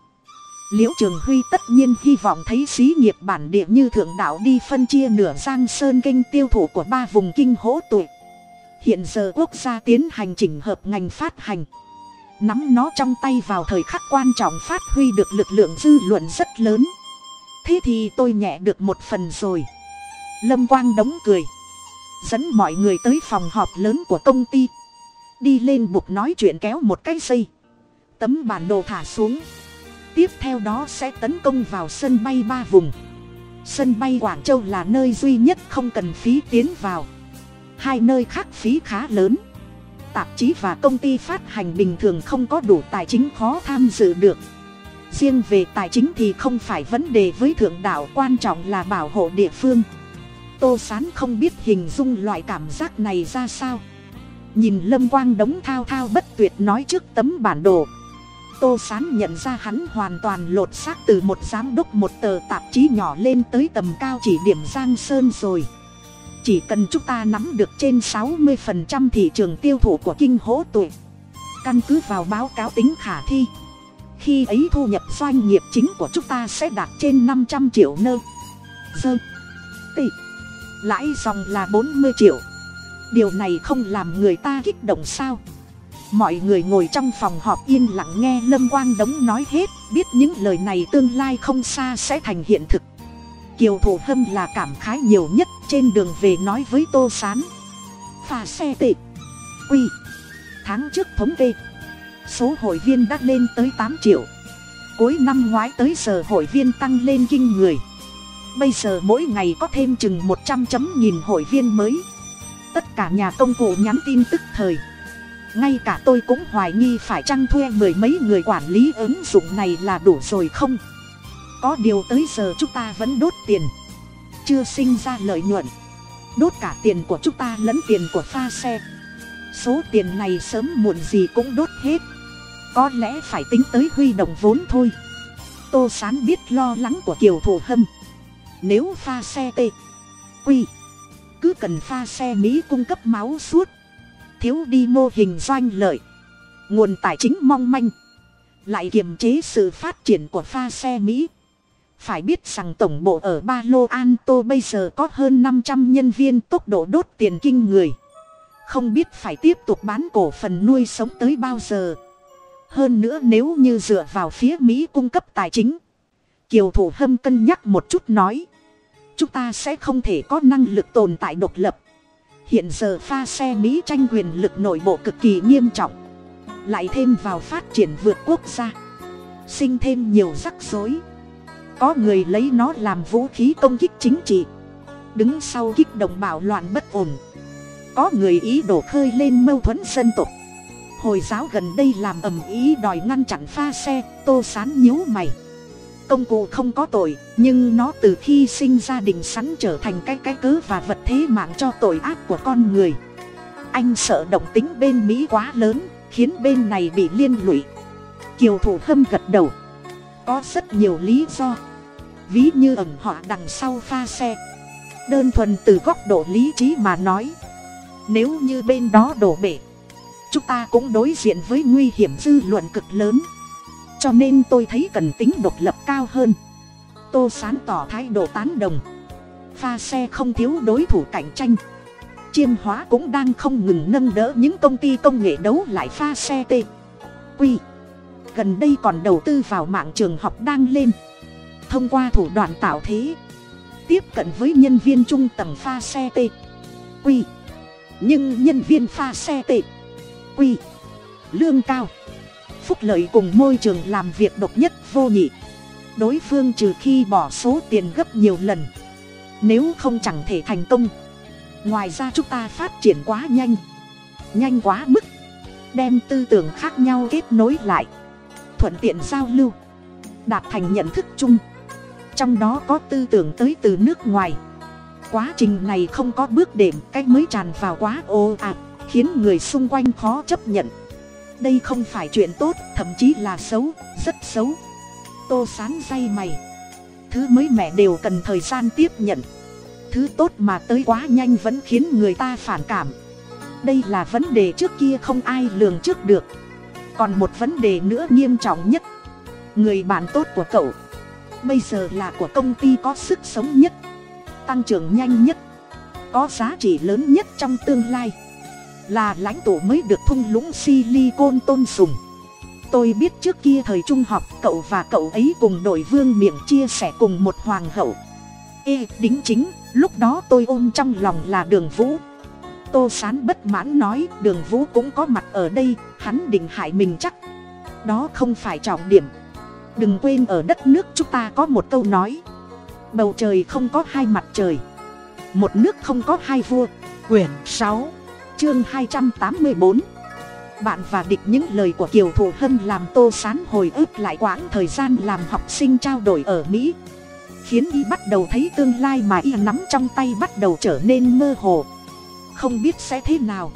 Liễu trường huy tất nhiên hy vọng thấy xí nghiệp bản địa như thượng đạo đi phân chia nửa giang sơn kênh tiêu thụ của ba vùng kinh hỗ tuổi hiện giờ quốc gia tiến hành chỉnh hợp ngành phát hành. Nắm nó trong tay vào thời khắc quan trọng phát huy được lực lượng dư luận rất lớn. Thế thì tôi nhẹ được một phần rồi. Lâm quang đóng cười dẫn mọi người tới phòng họp lớn của công ty. Đi lên bục nói chuyện kéo một cái dây. Tấm bản đồ thả xuống. Tiếp theo đó sẽ tấn công vào sân bay ba vùng. Sân bay quảng châu là nơi duy nhất không cần phí tiến vào. Hai nơi khác phí khá lớn. Tạp chí và công ty phát hành bình thường không có đủ tài chính khó tham dự được. Riêng về tài chính thì không phải vấn đề với thượng đạo quan trọng là bảo hộ địa phương tô sán không biết hình dung loại cảm giác này ra sao. Nhìn lâm quang đống thao thao bất tuyệt nói trước tấm bản đồ. Tô sán nhận ra hắn hoàn toàn lột xác từ một giám đốc một tờ tạp chí nhỏ lên tới tầm cao chỉ điểm giang sơn rồi. Chỉ cần chúng ta nắm được trên sáu mươi phần trăm thị trường tiêu thụ của kinh hố tuổi căn cứ vào báo cáo tính khả thi, khi ấy thu nhập doanh nghiệp chính của chúng ta sẽ đạt trên năm trăm triệu nơ. Dơ. Tị lãi dòng là bốn mươi triệu. Điều này không làm người ta kích động sao? Mọi người ngồi trong phòng họp yên lặng nghe lâm quang đống nói hết, biết những lời này tương lai không xa sẽ thành hiện thực. Kiều thủ hâm là cảm khái nhiều nhất, trên đường về nói với tô s á n phà xe tệ. Quy. Tháng trước thống kê. Số hội viên đã lên tới tám triệu. Cuối năm ngoái tới giờ hội viên tăng lên kinh người bây giờ mỗi ngày có thêm chừng một trăm chấm nghìn hội viên mới. Tất cả nhà công cụ nhắn tin tức thời. Ngay cả tôi cũng hoài nghi phải chăng thuê mười mấy người quản lý ứng dụng này là đủ rồi không? Có điều tới giờ chúng ta vẫn đốt tiền. Chưa sinh ra lợi nhuận. Đốt cả tiền của chúng ta lẫn tiền của pha xe. Số tiền này sớm muộn gì cũng đốt hết. Có lẽ phải tính tới huy động vốn thôi. Tô sán biết lo lắng của kiều thủ hâm nếu pha xe t quy cứ cần pha xe mỹ cung cấp máu suốt. Thiếu đi mô hình doanh lợi. Nguồn tài chính mong manh. Lại kiềm chế sự phát triển của pha xe mỹ. Phải biết rằng tổng bộ ở Ba Lô An Tô bây giờ có hơn năm trăm nhân viên tốc độ đốt tiền kinh người. không biết phải tiếp tục bán cổ phần nuôi sống tới bao giờ. Hơn nữa nếu như dựa vào phía mỹ cung cấp tài chính, kiều thủ hâm cân nhắc một chút nói chúng ta sẽ không thể có năng lực tồn tại độc lập. Hiện giờ pha xe mỹ tranh quyền lực nội bộ cực kỳ nghiêm trọng. Lại thêm vào phát triển vượt quốc gia. Sinh thêm nhiều rắc rối. Có người lấy nó làm vũ khí công kích chính trị. Đứng sau kích động bạo loạn bất ổn. Có người ý đổ khơi lên mâu thuẫn dân tộc. Hồi giáo gần đây làm ầm ý đòi ngăn chặn pha xe, tô sán nhíu mày công cụ không có tội, nhưng nó từ khi sinh ra đình sẵn trở thành cái cái cớ và vật thế mạng cho tội ác của con người. Anh sợ động tính bên mỹ quá lớn, khiến bên này bị liên lụy. Kiều thủ hâm gật đầu. Có rất nhiều lý do. Ví như ẩn họa đằng sau pha xe. Đơn thuần từ góc độ lý trí mà nói. Nếu như bên đó đổ bể, chúng ta cũng đối diện với nguy hiểm dư luận cực lớn cho nên tôi thấy cần tính độc lập cao hơn. Tô sán tỏ thái độ tán đồng. Pha xe không thiếu đối thủ cạnh tranh. Chiêm hóa cũng đang không ngừng nâng đỡ những công ty công nghệ đấu lại pha xe t. Quy gần đây còn đầu tư vào mạng trường học đang lên. Thông qua thủ đoạn tạo thế, tiếp cận với nhân viên trung tầng pha xe t. Quy nhưng nhân viên pha xe t. Quy lương cao phúc lợi cùng môi trường làm việc độc nhất vô nhị. Đối phương trừ khi bỏ số tiền gấp nhiều lần, nếu không chẳng thể thành công. Ngoài ra chúng ta phát triển quá nhanh nhanh quá mức, đem tư tưởng khác nhau kết nối lại, thuận tiện giao lưu, đạt thành nhận thức chung. Trong đó có tư tưởng tới từ nước ngoài. Quá trình này không có bước đệm cách mới tràn vào quá ồ ạt, khiến người xung quanh khó chấp nhận đây không phải chuyện tốt, thậm chí là xấu, rất xấu. Tô sán say mày. Thứ mới mẻ đều cần thời gian tiếp nhận. Thứ tốt mà tới quá nhanh vẫn khiến người ta phản cảm. Đây là vấn đề trước kia không ai lường trước được. Còn một vấn đề nữa nghiêm trọng nhất. Người bạn tốt của cậu, bây giờ là của công ty có sức sống nhất, tăng trưởng nhanh nhất, có giá trị lớn nhất trong tương lai là lãnh tụ mới được thung lũng silicon tôn sùng. Tôi biết trước kia thời trung học cậu và cậu ấy cùng đội vương miệng chia sẻ cùng một hoàng hậu. Ê, đính chính, lúc đó tôi ôm trong lòng là đường vũ. Tô sán bất mãn nói, đường vũ cũng có mặt ở đây, hắn định hại mình chắc. Đó không phải trọng điểm. Đừng quên ở đất nước chúng ta có một câu nói. Bầu trời không có hai mặt trời. Một nước không có hai vua. Quyển sáu chương hai trăm tám mươi bốn. Bạn và địch những lời của kiều thụ hân làm tô sán hồi ức lại quãng thời gian làm học sinh trao đổi ở mỹ, khiến y bắt đầu thấy tương lai mà y nắm trong tay bắt đầu trở nên mơ hồ. Không biết sẽ thế nào.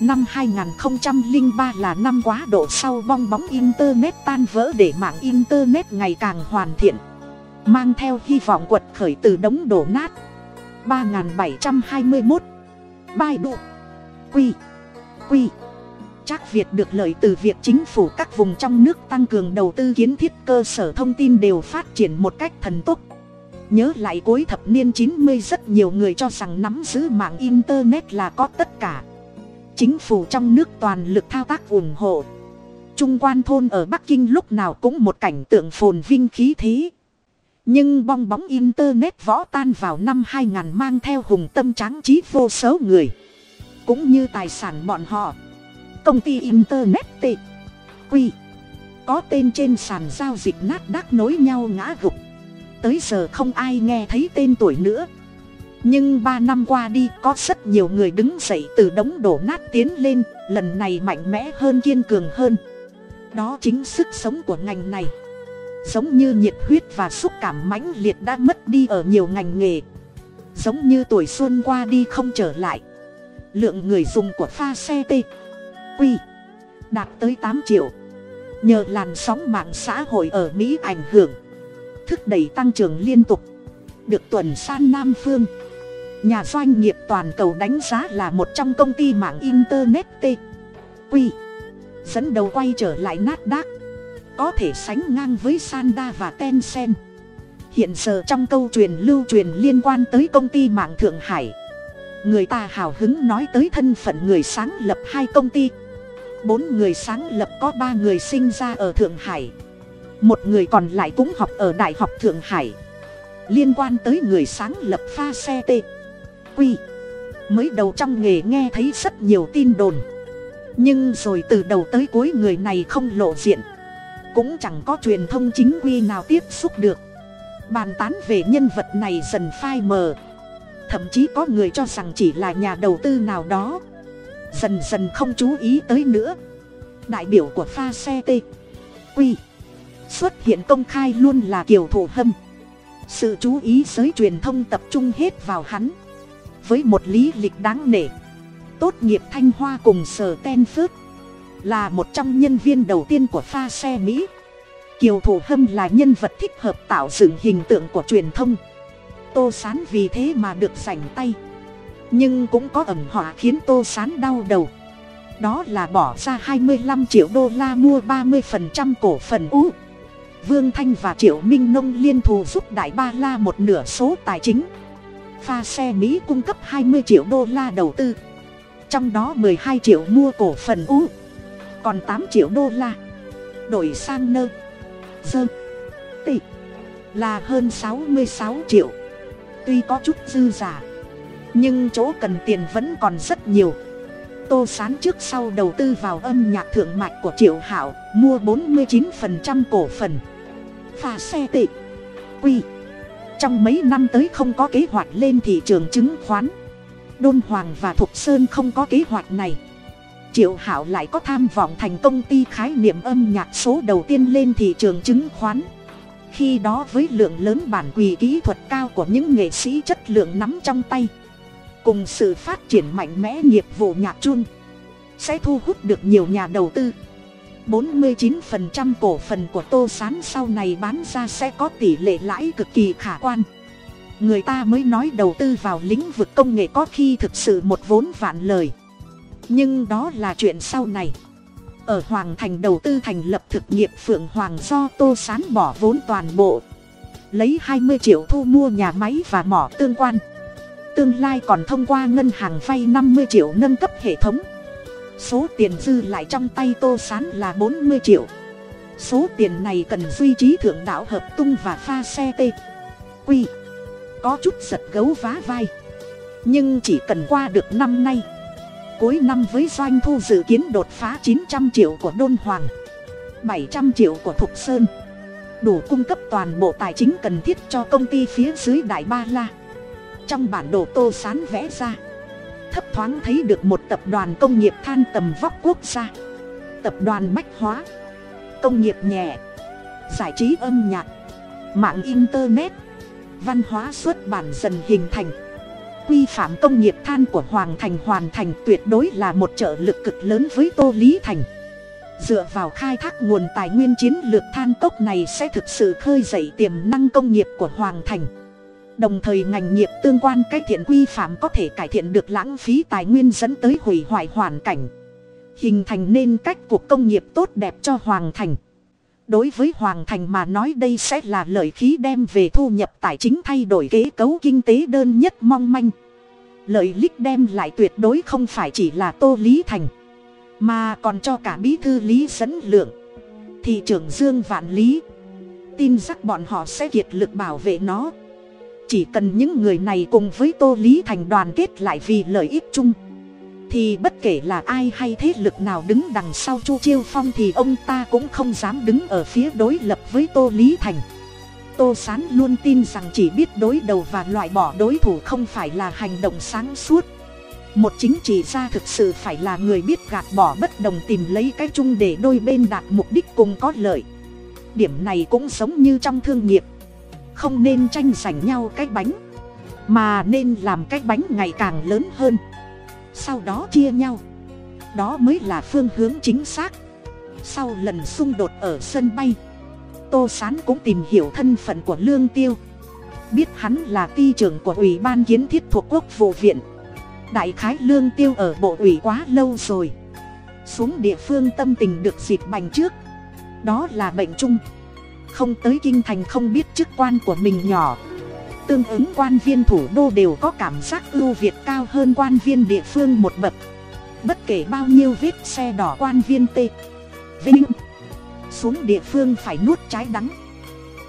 Năm 2003 là năm quá độ sau bong bóng internet tan vỡ để mạng internet ngày càng hoàn thiện, mang theo hy vọng quật khởi từ đống đổ nát. 3721 bài độ Quy. Quy. Trác Việt được lợi từ việc chính phủ các vùng trong nước tăng cường đầu tư kiến thiết cơ sở thông tin đều phát triển một cách thần tốc. Nhớ lại cuối thập niên 90 rất nhiều người cho rằng nắm giữ mạng Internet là có tất cả. Chính phủ trong nước toàn lực thao tác ủng hộ. Trung quan thôn ở Bắc Kinh lúc nào cũng một cảnh tượng phồn vinh khí thế. Nhưng bong bóng Internet võ tan vào năm 2000 mang theo hùng tâm tráng trí vô số người. Cũng như tài sản bọn họ. Công ty Internet T Quy. Có tên trên sàn giao dịch nát đác nối nhau ngã gục. Tới giờ không ai nghe thấy tên tuổi nữa. Nhưng ba năm qua đi, có rất nhiều người đứng dậy từ đống đổ nát tiến lên, lần này mạnh mẽ hơn, kiên cường hơn. Đó chính sức sống của ngành này. Giống như nhiệt huyết và xúc cảm mãnh liệt đã mất đi ở nhiều ngành nghề. Giống như tuổi xuân qua đi không trở lại lượng người dùng của pha xe t. Quy. Đạt tới tám triệu. Nhờ làn sóng mạng xã hội ở mỹ ảnh hưởng. Thúc đẩy tăng trưởng liên tục. Được tuần san nam phương. Nhà doanh nghiệp toàn cầu đánh giá là một trong công ty mạng internet t. Quy. Dẫn đầu quay trở lại nát đác có thể sánh ngang với sanda và tencent. Hiện giờ trong câu truyền lưu truyền liên quan tới công ty mạng thượng hải người ta hào hứng nói tới thân phận người sáng lập hai công ty. Bốn người sáng lập có ba người sinh ra ở thượng hải. Một người còn lại cũng học ở đại học thượng hải. Liên quan tới người sáng lập pha xe t quy. Mới đầu trong nghề nghe thấy rất nhiều tin đồn. Nhưng rồi từ đầu tới cuối người này không lộ diện. Cũng chẳng có truyền thông chính quy nào tiếp xúc được. Bàn tán về nhân vật này dần phai mờ thậm chí có người cho rằng chỉ là nhà đầu tư nào đó. Dần dần không chú ý tới nữa. Đại biểu của pha xe t. Quy. Xuất hiện công khai luôn là kiều thủ hâm. Sự chú ý giới truyền thông tập trung hết vào hắn. Với một lý lịch đáng nể. Tốt nghiệp thanh hoa cùng sở ten phước. Là một trong nhân viên đầu tiên của pha xe mỹ. Kiều thủ hâm là nhân vật thích hợp tạo dựng hình tượng của truyền thông tô sán vì thế mà được sảnh tay. Nhưng cũng có ẩn họa khiến tô sán đau đầu. Đó là bỏ ra hai mươi 25 triệu đô la mua ba 30% cổ phần u. Vương thanh và triệu minh nông liên thù giúp đại ba la một nửa số tài chính. Pha xe mỹ cung cấp hai mươi triệu đô la đầu tư. Trong đó m ộ ư ơ i hai triệu mua cổ phần u. Còn tám triệu đô la. Đổi sang nơ. Dơ. Tị. Là hơn sáu mươi sáu triệu tuy có chút dư giả, nhưng chỗ cần tiền vẫn còn rất nhiều. Tô sán trước sau đầu tư vào âm nhạc thượng mạch của triệu hảo mua bốn mươi chín cổ phần. Pha xe tị quy. Trong mấy năm tới không có kế hoạch lên thị trường chứng khoán. Đôn hoàng và thục sơn không có kế hoạch này. Triệu hảo lại có tham vọng thành công ty khái niệm âm nhạc số đầu tiên lên thị trường chứng khoán khi đó với lượng lớn bản quỳ kỹ thuật cao của những nghệ sĩ chất lượng nắm trong tay. Cùng sự phát triển mạnh mẽ nghiệp vụ nhạc chun sẽ thu hút được nhiều nhà đầu tư. 49% cổ phần của tô sán sau này bán ra sẽ có tỷ lệ lãi cực kỳ khả quan. Người ta mới nói đầu tư vào lĩnh vực công nghệ có khi thực sự một vốn vạn lời. Nhưng đó là chuyện sau này ở hoàng thành đầu tư thành lập thực nghiệp phượng hoàng do tô sán bỏ vốn toàn bộ. Lấy 20 triệu thu mua nhà máy và mỏ tương quan. Tương lai còn thông qua ngân hàng vay 50 triệu nâng cấp hệ thống. Số tiền dư lại trong tay tô s á n là bốn mươi triệu. Số tiền này cần duy trì thượng đạo hợp tung và pha xe t quy. Có chút giật gấu vá vai. Nhưng chỉ cần qua được năm nay cuối năm với doanh thu dự kiến đột phá chín trăm triệu của đôn hoàng, bảy trăm triệu của thục sơn. Đủ cung cấp toàn bộ tài chính cần thiết cho công ty phía dưới đại ba la. Trong bản đồ tô sán vẽ ra, thấp thoáng thấy được một tập đoàn công nghiệp than tầm vóc quốc gia, tập đoàn bách hóa, công nghiệp nhẹ, giải trí âm nhạc, mạng internet, văn hóa xuất bản dần hình thành quy phạm công nghiệp than của hoàng thành hoàn thành tuyệt đối là một trợ lực cực lớn với tô lý thành. Dựa vào khai thác nguồn tài nguyên chiến lược than cốc này sẽ thực sự khơi dậy tiềm năng công nghiệp của hoàng thành. Đồng thời ngành nghiệp tương quan cải thiện quy phạm có thể cải thiện được lãng phí tài nguyên dẫn tới hủy hoại hoàn cảnh. Hình thành nên cách cuộc công nghiệp tốt đẹp cho hoàng thành đối với hoàng thành mà nói đây sẽ là lợi khí đem về thu nhập tài chính thay đổi kế cấu kinh tế đơn nhất mong manh. Lợi lích đem lại tuyệt đối không phải chỉ là tô lý thành, mà còn cho cả bí thư lý dẫn lượng, thị trưởng dương vạn lý. Tin chắc bọn họ sẽ kiệt lực bảo vệ nó. Chỉ cần những người này cùng với tô lý thành đoàn kết lại vì lợi ích chung thì bất kể là ai hay thế lực nào đứng đằng sau chu chiêu phong thì ông ta cũng không dám đứng ở phía đối lập với tô lý thành. Tô s á n luôn tin rằng chỉ biết đối đầu và loại bỏ đối thủ không phải là hành động sáng suốt. Một chính trị gia thực sự phải là người biết gạt bỏ bất đồng tìm lấy cái chung để đôi bên đạt mục đích cùng có lợi. Điểm này cũng giống như trong thương nghiệp. Không nên tranh giành nhau cái bánh, mà nên làm cái bánh ngày càng lớn hơn sau đó chia nhau. Đó mới là phương hướng chính xác. Sau lần xung đột ở sân bay, tô s á n cũng tìm hiểu thân phận của lương tiêu. Biết hắn là ty trưởng của ủy ban kiến thiết thuộc quốc vụ viện. Đại khái lương tiêu ở bộ ủy quá lâu rồi. Xuống địa phương tâm tình được dịp bành trước. Đó là bệnh chung. Không tới kinh thành không biết chức quan của mình nhỏ tương ứng quan viên thủ đô đều có cảm giác ưu việt cao hơn quan viên địa phương một bậc. Bất kể bao nhiêu vết xe đỏ quan viên t vinh, xuống địa phương phải nuốt trái đắng.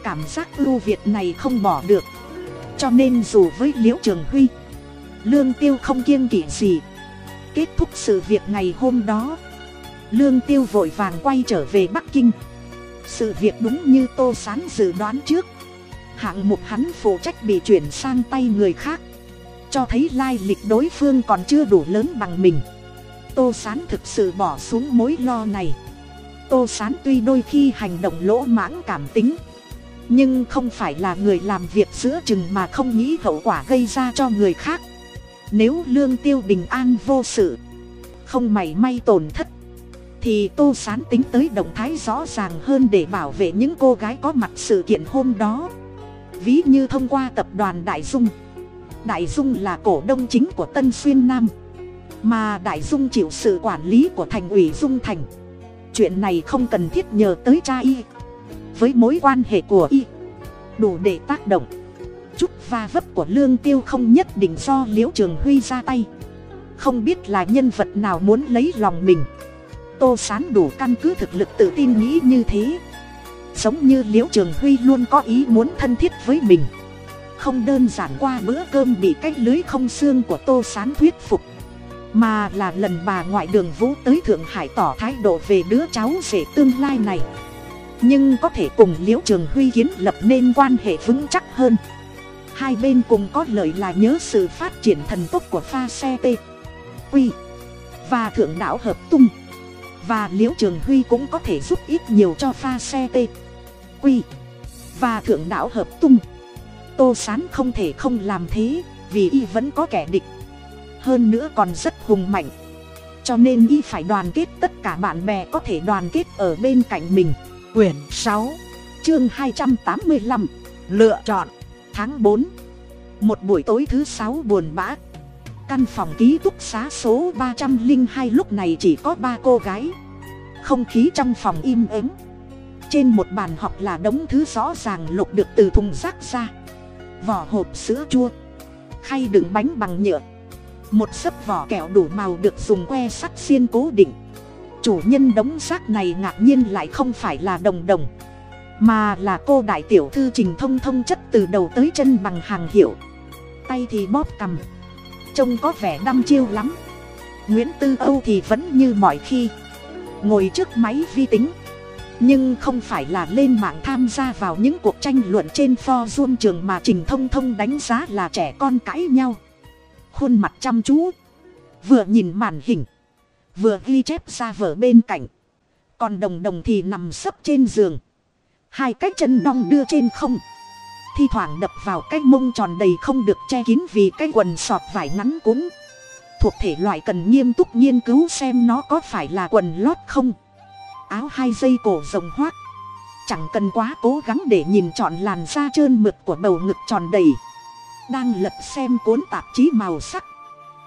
Cảm giác ưu việt này không bỏ được. Cho nên dù với liễu trường huy, lương tiêu không kiêng kỵ gì. Kết thúc sự việc ngày hôm đó, lương tiêu vội vàng quay trở về bắc kinh. Sự việc đúng như tô sán dự đoán trước hạng mục hắn phụ trách bị chuyển sang tay người khác. Cho thấy lai lịch đối phương còn chưa đủ lớn bằng mình. Tô sán thực sự bỏ xuống mối lo này. Tô sán tuy đôi khi hành động lỗ mãng cảm tính, nhưng không phải là người làm việc giữa chừng mà không nghĩ hậu quả gây ra cho người khác. Nếu lương tiêu bình an vô sự, không mảy may tổn thất, thì tô sán tính tới động thái rõ ràng hơn để bảo vệ những cô gái có mặt sự kiện hôm đó ví như thông qua tập đoàn đại dung. Đại dung là cổ đông chính của tân xuyên nam, mà đại dung chịu sự quản lý của thành ủy dung thành. Chuyện này không cần thiết nhờ tới cha y. Với mối quan hệ của y, đủ để tác động. Chút va vấp của lương tiêu không nhất định do liễu trường huy ra tay. Không biết là nhân vật nào muốn lấy lòng mình. Tô sán đủ căn cứ thực lực tự tin nghĩ như thế giống như liễu trường huy luôn có ý muốn thân thiết với mình. Không đơn giản qua bữa cơm bị cái lưới không xương của tô sán thuyết phục, mà là lần bà ngoại đường vũ tới thượng hải tỏ thái độ về đứa cháu rể tương lai này. Nhưng có thể cùng liễu trường huy kiến lập nên quan hệ vững chắc hơn. Hai bên cùng có lợi là nhớ sự phát triển thần tốc của pha xe t quy và thượng đảo hợp tung và liễu trường huy cũng có thể giúp ít nhiều cho pha xe t quy và thượng đảo hợp tung. Tô sán không thể không làm thế, vì y vẫn có kẻ địch. Hơn nữa còn rất hùng mạnh. Cho nên y phải đoàn kết tất cả bạn bè có thể đoàn kết ở bên cạnh mình. Quyển sáu, chương hai trăm tám mươi lăm, Lựa chọn. Tháng bốn, một buổi tối thứ sáu buồn bã căn phòng ký túc xá số ba trăm linh hai lúc này chỉ có ba cô gái. Không khí trong phòng im ắng. Trên một bàn học là đống thứ rõ ràng lục được từ thùng rác ra. Vỏ hộp sữa chua. Khay đựng bánh bằng nhựa. Một sấp vỏ kẹo đủ màu được dùng que sắt xiên cố định. Chủ nhân đống rác này ngạc nhiên lại không phải là đồng đồng, mà là cô đại tiểu thư trình thông thông chất từ đầu tới chân bằng hàng hiệu. Tay thì bóp cằm trông có vẻ đăm chiêu lắm. Nguyễn tư âu thì vẫn như mọi khi, ngồi trước máy vi tính. Nhưng không phải là lên mạng tham gia vào những cuộc tranh luận trên forum trường mà trình thông thông đánh giá là trẻ con cãi nhau. Khuôn mặt chăm chú, vừa nhìn màn hình, vừa ghi chép ra vở bên cạnh. Còn đồng đồng thì nằm sấp trên giường. Hai cái chân đong đưa trên không thi thoảng đập vào cái mông tròn đầy không được che kín vì cái quần sọt vải ngắn cúng thuộc thể loại cần nghiêm túc nghiên cứu xem nó có phải là quần lót không. Áo hai dây cổ rồng hoác. Chẳng cần quá cố gắng để nhìn chọn làn da trơn mượt của bầu ngực tròn đầy. Đang lật xem cuốn tạp chí màu sắc.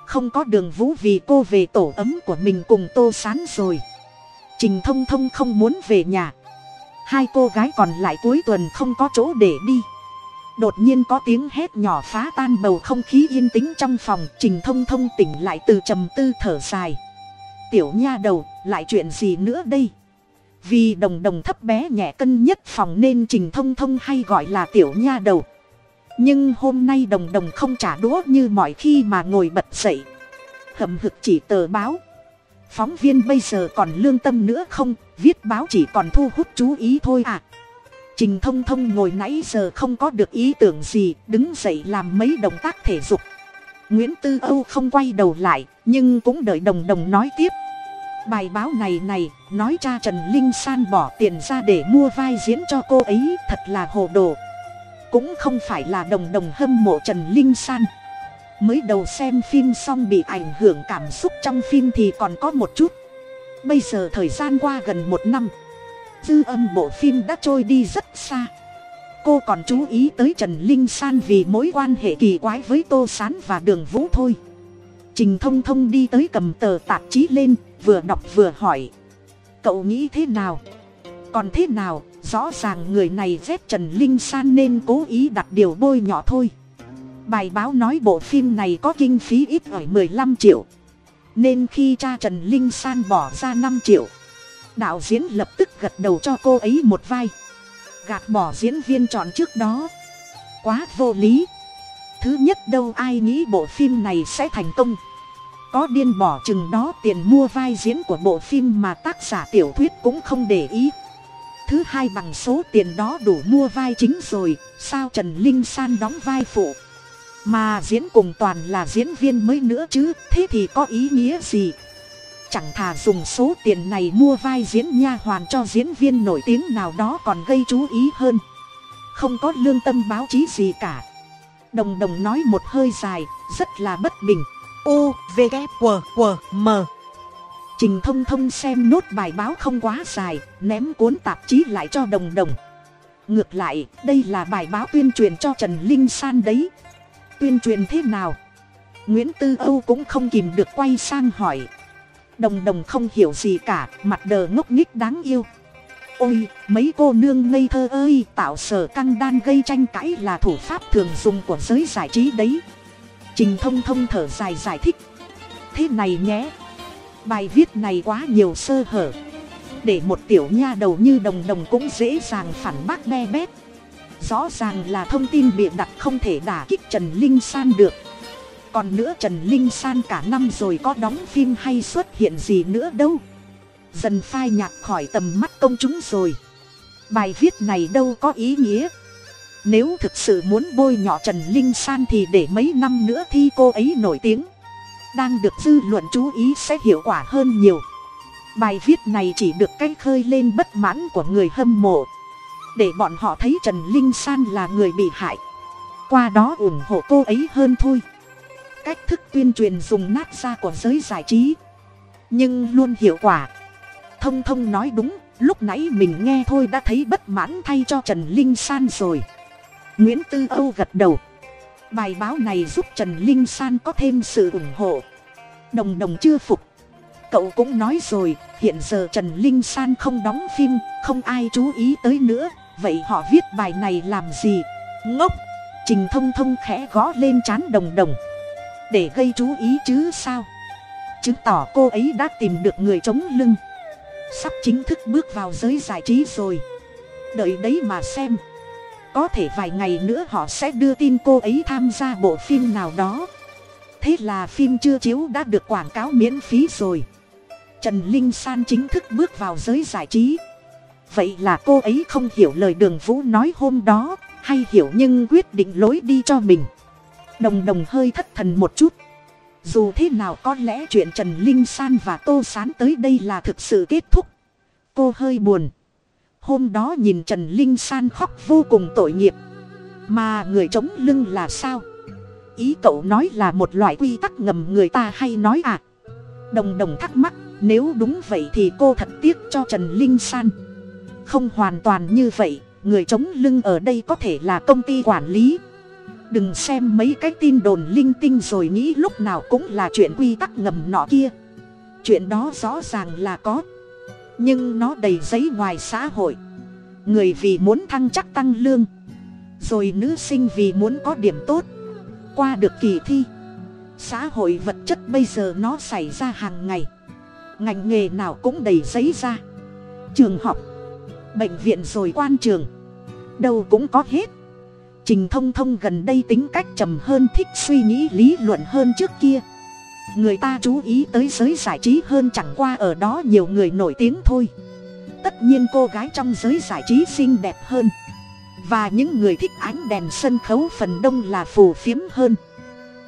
Không có đường vũ vì cô về tổ ấm của mình cùng tô sán rồi. Trình thông thông không muốn về nhà. Hai cô gái còn lại cuối tuần không có chỗ để đi đột nhiên có tiếng hét nhỏ phá tan bầu không khí yên tĩnh trong phòng, trình thông thông tỉnh lại từ trầm tư thở dài. Tiểu nha đầu, lại chuyện gì nữa đây? Vì đồng đồng thấp bé nhẹ cân nhất phòng nên trình thông thông hay gọi là tiểu nha đầu nhưng hôm nay đồng đồng không trả đũa như mọi khi mà ngồi bật dậy. Hậm hực chỉ tờ báo. Phóng viên bây giờ còn lương tâm nữa không? Viết báo chỉ còn thu hút chú ý thôi à trình thông thông ngồi nãy giờ không có được ý tưởng gì, đứng dậy làm mấy động tác thể dục. Nguyễn tư âu không quay đầu lại, nhưng cũng đợi đồng đồng nói tiếp. Bài báo này này, nói cha trần linh san bỏ tiền ra để mua vai diễn cho cô ấy, thật là hồ đồ. Cũng không phải là đồng đồng hâm mộ trần linh san. Mới đầu xem phim xong bị ảnh hưởng cảm xúc trong phim thì còn có một chút. Bây giờ thời gian qua gần một năm dư âm bộ phim đã trôi đi rất xa. Cô còn chú ý tới trần linh san vì mối quan hệ kỳ quái với tô s á n và đường vũ thôi. Trình thông thông đi tới cầm tờ tạp chí lên, vừa đọc vừa hỏi. Cậu nghĩ thế nào? Còn thế nào? Rõ ràng người này dép trần linh san nên cố ý đặt điều bôi nhỏ thôi. Bài báo nói bộ phim này có kinh phí ít ỏi mười lăm triệu. Nên khi cha trần linh san bỏ ra năm triệu đạo diễn lập tức gật đầu cho cô ấy một vai. Gạt bỏ diễn viên chọn trước đó. Quá vô lý. Thứ nhất đâu ai nghĩ bộ phim này sẽ thành công. Có điên bỏ chừng đó tiền mua vai diễn của bộ phim mà tác giả tiểu thuyết cũng không để ý. Thứ hai bằng số tiền đó đủ mua vai chính rồi, sao trần linh san đóng vai phụ? Mà diễn cùng toàn là diễn viên mới nữa chứ, thế thì có ý nghĩa gì? Chẳng thà dùng số tiền này mua vai diễn nha hoàn cho diễn viên nổi tiếng nào đó còn gây chú ý hơn. Không có lương tâm báo chí gì cả. Đồng đồng nói một hơi dài rất là bất bình. U v g q q m. Trình thông thông xem nốt bài báo không quá dài ném cuốn tạp chí lại cho đồng đồng. Ngược lại đây là bài báo tuyên truyền cho trần linh san đấy. Tuyên truyền thế nào? Nguyễn tư âu cũng không kìm được quay sang hỏi đồng đồng không hiểu gì cả, mặt đờ ngốc nghích đáng yêu. Ôi, mấy cô nương ngây thơ ơi, tạo sở căng đan gây tranh cãi là thủ pháp thường dùng của giới giải trí đấy. Trình thông thông thở dài giải thích. Thế này nhé, bài viết này quá nhiều sơ hở. Để một tiểu nha đầu như đồng đồng cũng dễ dàng phản bác be bét. Rõ ràng là thông tin bịa đặt không thể đả kích trần linh san được còn nữa trần linh san cả năm rồi có đóng phim hay xuất hiện gì nữa đâu? Dần phai nhạt khỏi tầm mắt công chúng rồi. Bài viết này đâu có ý nghĩa? Nếu thực sự muốn bôi nhọ trần linh san thì để mấy năm nữa thi cô ấy nổi tiếng. Đang được dư luận chú ý sẽ hiệu quả hơn nhiều. Bài viết này chỉ được cách khơi lên bất mãn của người hâm mộ. Để bọn họ thấy trần linh san là người bị hại. Qua đó ủng hộ cô ấy hơn thôi cách thức tuyên truyền dùng nát ra của giới giải trí. Nhưng luôn hiệu quả. Thông thông nói đúng, lúc nãy mình nghe thôi đã thấy bất mãn thay cho trần linh san rồi. Nguyễn tư âu gật đầu. Bài báo này giúp trần linh san có thêm sự ủng hộ. Đồng đồng chưa phục. Cậu cũng nói rồi, hiện giờ trần linh san không đóng phim, không ai chú ý tới nữa. Vậy họ viết bài này làm gì? Ngốc! Trình thông thông khẽ gõ lên c h á n đồng đồng để gây chú ý chứ sao? Chứng tỏ cô ấy đã tìm được người chống lưng. Sắp chính thức bước vào giới giải trí rồi. Đợi đấy mà xem. Có thể vài ngày nữa họ sẽ đưa tin cô ấy tham gia bộ phim nào đó. Thế là phim chưa chiếu đã được quảng cáo miễn phí rồi. Trần linh san chính thức bước vào giới giải trí. Vậy là cô ấy không hiểu lời đường vũ nói hôm đó, hay hiểu nhưng quyết định lối đi cho mình đồng đồng hơi thất thần một chút. Dù thế nào có lẽ chuyện trần linh san và tô sán tới đây là thực sự kết thúc. Cô hơi buồn. Hôm đó nhìn trần linh san khóc vô cùng tội nghiệp. Mà người chống lưng là sao? Ý cậu nói là một loại quy tắc ngầm người ta hay nói à? Đồng đồng thắc mắc, nếu đúng vậy thì cô thật tiếc cho trần linh san. Không hoàn toàn như vậy, người chống lưng ở đây có thể là công ty quản lý đừng xem mấy cái tin đồn linh tinh rồi nghĩ lúc nào cũng là chuyện quy tắc ngầm nọ kia. Chuyện đó rõ ràng là có. Nhưng nó đầy giấy ngoài xã hội. Người vì muốn thăng chắc tăng lương. Rồi nữ sinh vì muốn có điểm tốt. Qua được kỳ thi. Xã hội vật chất bây giờ nó xảy ra hàng ngày. Ngành nghề nào cũng đầy giấy ra. Trường học, bệnh viện rồi quan trường. Đâu cũng có hết trình thông thông gần đây tính cách trầm hơn, thích suy nghĩ lý luận hơn trước kia. Người ta chú ý tới giới giải trí hơn chẳng qua ở đó nhiều người nổi tiếng thôi. Tất nhiên cô gái trong giới giải trí xinh đẹp hơn. Và những người thích ánh đèn sân khấu phần đông là phù phiếm hơn.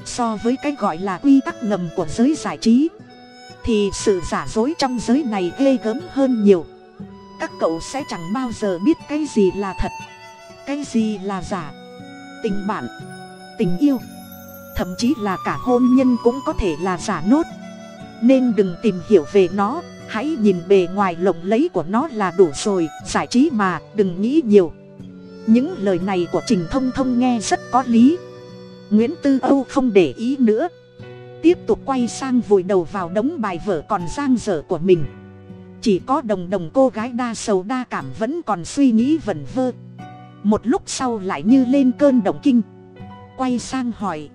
So với cái gọi là quy tắc ngầm của giới giải trí, thì sự giả dối trong giới này ghê gớm hơn nhiều. Các cậu sẽ chẳng bao giờ biết cái gì là thật, cái gì là giả tình bạn, tình yêu. Thậm chí là cả hôn nhân cũng có thể là giả nốt. Nên đừng tìm hiểu về nó, hãy nhìn bề ngoài lộng lấy của nó là đủ rồi, giải trí mà, đừng nghĩ nhiều. Những lời này của trình thông thông nghe rất có lý. Nguyễn tư âu không để ý nữa. Tiếp tục quay sang vùi đầu vào đống bài vở còn giang dở của mình. Chỉ có đồng đồng cô gái đa sầu đa cảm vẫn còn suy nghĩ vẩn vơ một lúc sau lại như lên cơn động kinh. Quay sang hỏi.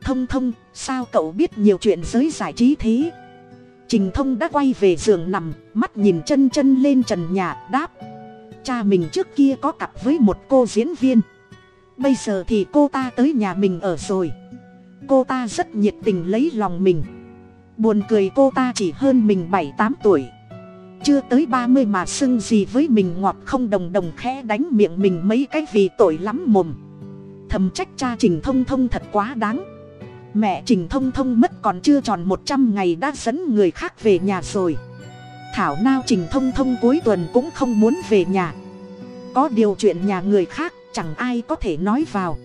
Thông thông, sao cậu biết nhiều chuyện giới giải trí thế? Trình thông đã quay về giường nằm, mắt nhìn chân chân lên trần nhà, đáp. Cha mình trước kia có cặp với một cô diễn viên. Bây giờ thì cô ta tới nhà mình ở rồi. Cô ta rất nhiệt tình lấy lòng mình. Buồn cười cô ta chỉ hơn mình bảy tám tuổi chưa tới ba mươi mà xưng gì với mình ngọt không đồng đồng khẽ đánh miệng mình mấy cái vì tội lắm mồm. Thầm trách cha trình thông thông thật quá đáng. Mẹ trình thông thông mất còn chưa tròn một trăm ngày đã dẫn người khác về nhà rồi. Thảo nao trình thông thông cuối tuần cũng không muốn về nhà. Có điều chuyện nhà người khác, chẳng ai có thể nói vào.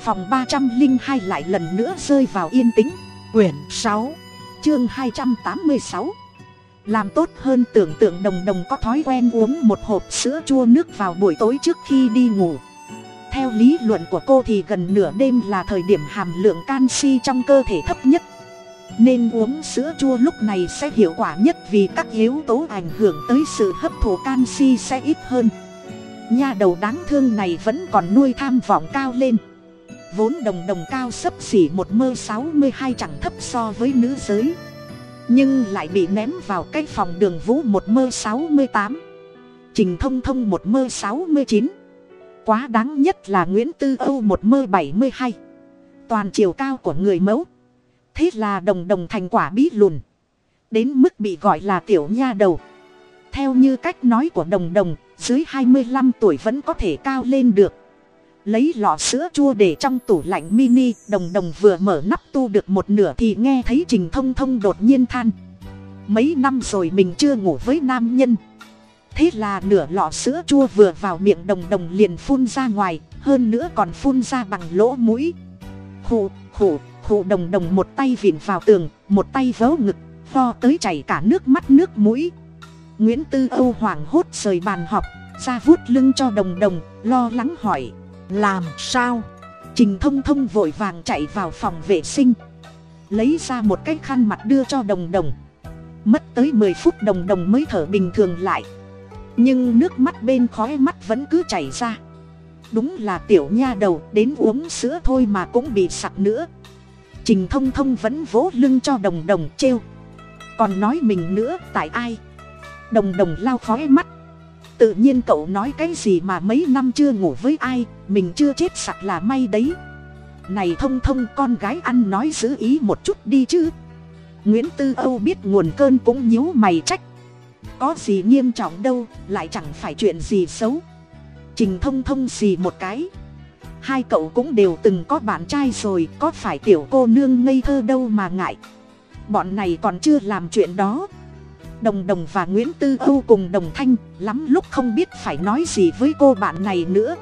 Phòng ba trăm linh hai lại lần nữa rơi vào yên tĩnh. Quyển sáu, chương hai trăm tám mươi sáu làm tốt hơn tưởng tượng đồng đồng có thói quen uống một hộp sữa chua nước vào buổi tối trước khi đi ngủ. Theo lý luận của cô thì gần nửa đêm là thời điểm hàm lượng canxi trong cơ thể thấp nhất. Nên uống sữa chua lúc này sẽ hiệu quả nhất vì các yếu tố ảnh hưởng tới sự hấp thụ canxi sẽ ít hơn. Nha đầu đáng thương này vẫn còn nuôi tham vọng cao lên. Vốn đồng đồng cao sấp xỉ một mơ sáu mươi hai chẳng thấp so với nữ giới nhưng lại bị ném vào cái phòng đường vũ một mơ sáu mươi tám. Trình thông thông một mơ sáu mươi chín. Quá đáng nhất là nguyễn tư âu một mơ bảy mươi hai. Toàn chiều cao của người mẫu. Thế là đồng đồng thành quả bí lùn. Đến mức bị gọi là tiểu nha đầu. Theo như cách nói của đồng đồng, dưới hai mươi lăm tuổi vẫn có thể cao lên được lấy lọ sữa chua để trong tủ lạnh mini, đồng đồng vừa mở nắp tu được một nửa thì nghe thấy trình thông thông đột nhiên than. Mấy năm rồi mình chưa ngủ với nam nhân. Thế là nửa lọ sữa chua vừa vào miệng đồng đồng liền phun ra ngoài, hơn nữa còn phun ra bằng lỗ mũi. Khụ khụ khụ đồng đồng một tay vịn vào tường, một tay vớ ngực lo tới chảy cả nước mắt nước mũi. Nguyễn tư âu hoảng hốt rời bàn họp, ra vuốt lưng cho đồng đồng, lo lắng hỏi. Làm sao? Trình thông thông vội vàng chạy vào phòng vệ sinh. Lấy ra một cái khăn mặt đưa cho đồng đồng. Mất tới mười phút đồng đồng mới thở bình thường lại. Nhưng nước mắt bên khói mắt vẫn cứ chảy ra. Đúng là tiểu nha đầu, đến uống sữa thôi mà cũng bị sặc nữa. Trình thông thông vẫn vỗ lưng cho đồng đồng trêu. Còn nói mình nữa, tại ai? Đồng đồng lao khói mắt tự nhiên cậu nói cái gì mà mấy năm chưa ngủ với ai, mình chưa chết sặc là may đấy. Này thông thông, con gái ăn nói giữ ý một chút đi chứ. Nguyễn tư âu biết nguồn cơn cũng nhíu mày trách. Có gì nghiêm trọng đâu, lại chẳng phải chuyện gì xấu. Trình thông thông gì một cái. Hai cậu cũng đều từng có bạn trai rồi, có phải tiểu cô nương ngây thơ đâu mà ngại. Bọn này còn chưa làm chuyện đó đồng đồng và nguyễn tư âu cùng đồng thanh, lắm lúc không biết phải nói gì với cô bạn này nữa.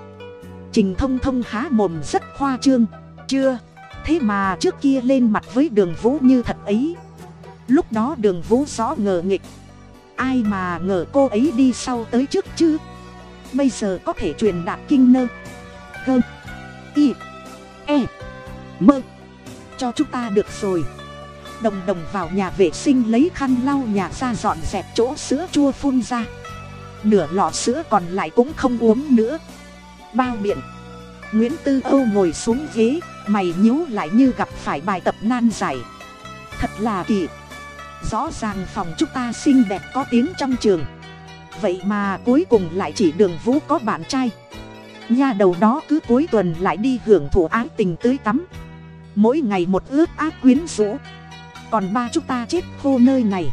Trình thông thông há mồm rất khoa trương. Chưa, thế mà trước kia lên mặt với đường vũ như thật ấy. Lúc đó đường vũ rõ ngờ nghịch. Ai mà ngờ cô ấy đi sau tới trước chứ? Bây giờ có thể truyền đạt kinh nơ. Gơ y. E. Mơ cho chúng ta được rồi đồng đồng vào nhà vệ sinh lấy khăn lau nhà ra dọn dẹp chỗ sữa chua phun ra. Nửa lọ sữa còn lại cũng không uống nữa. Bao biện. Nguyễn tư âu ngồi xuống ghế, mày nhíu lại như gặp phải bài tập nan giải. Thật là kỳ. Rõ ràng phòng chúng ta xinh đẹp có tiếng trong trường. Vậy mà cuối cùng lại chỉ đường vũ có bạn trai. Nha đầu đó cứ cuối tuần lại đi hưởng thụ ái tình tưới tắm. Mỗi ngày một ướt ác quyến rũ còn ba chúng ta chết khô nơi này.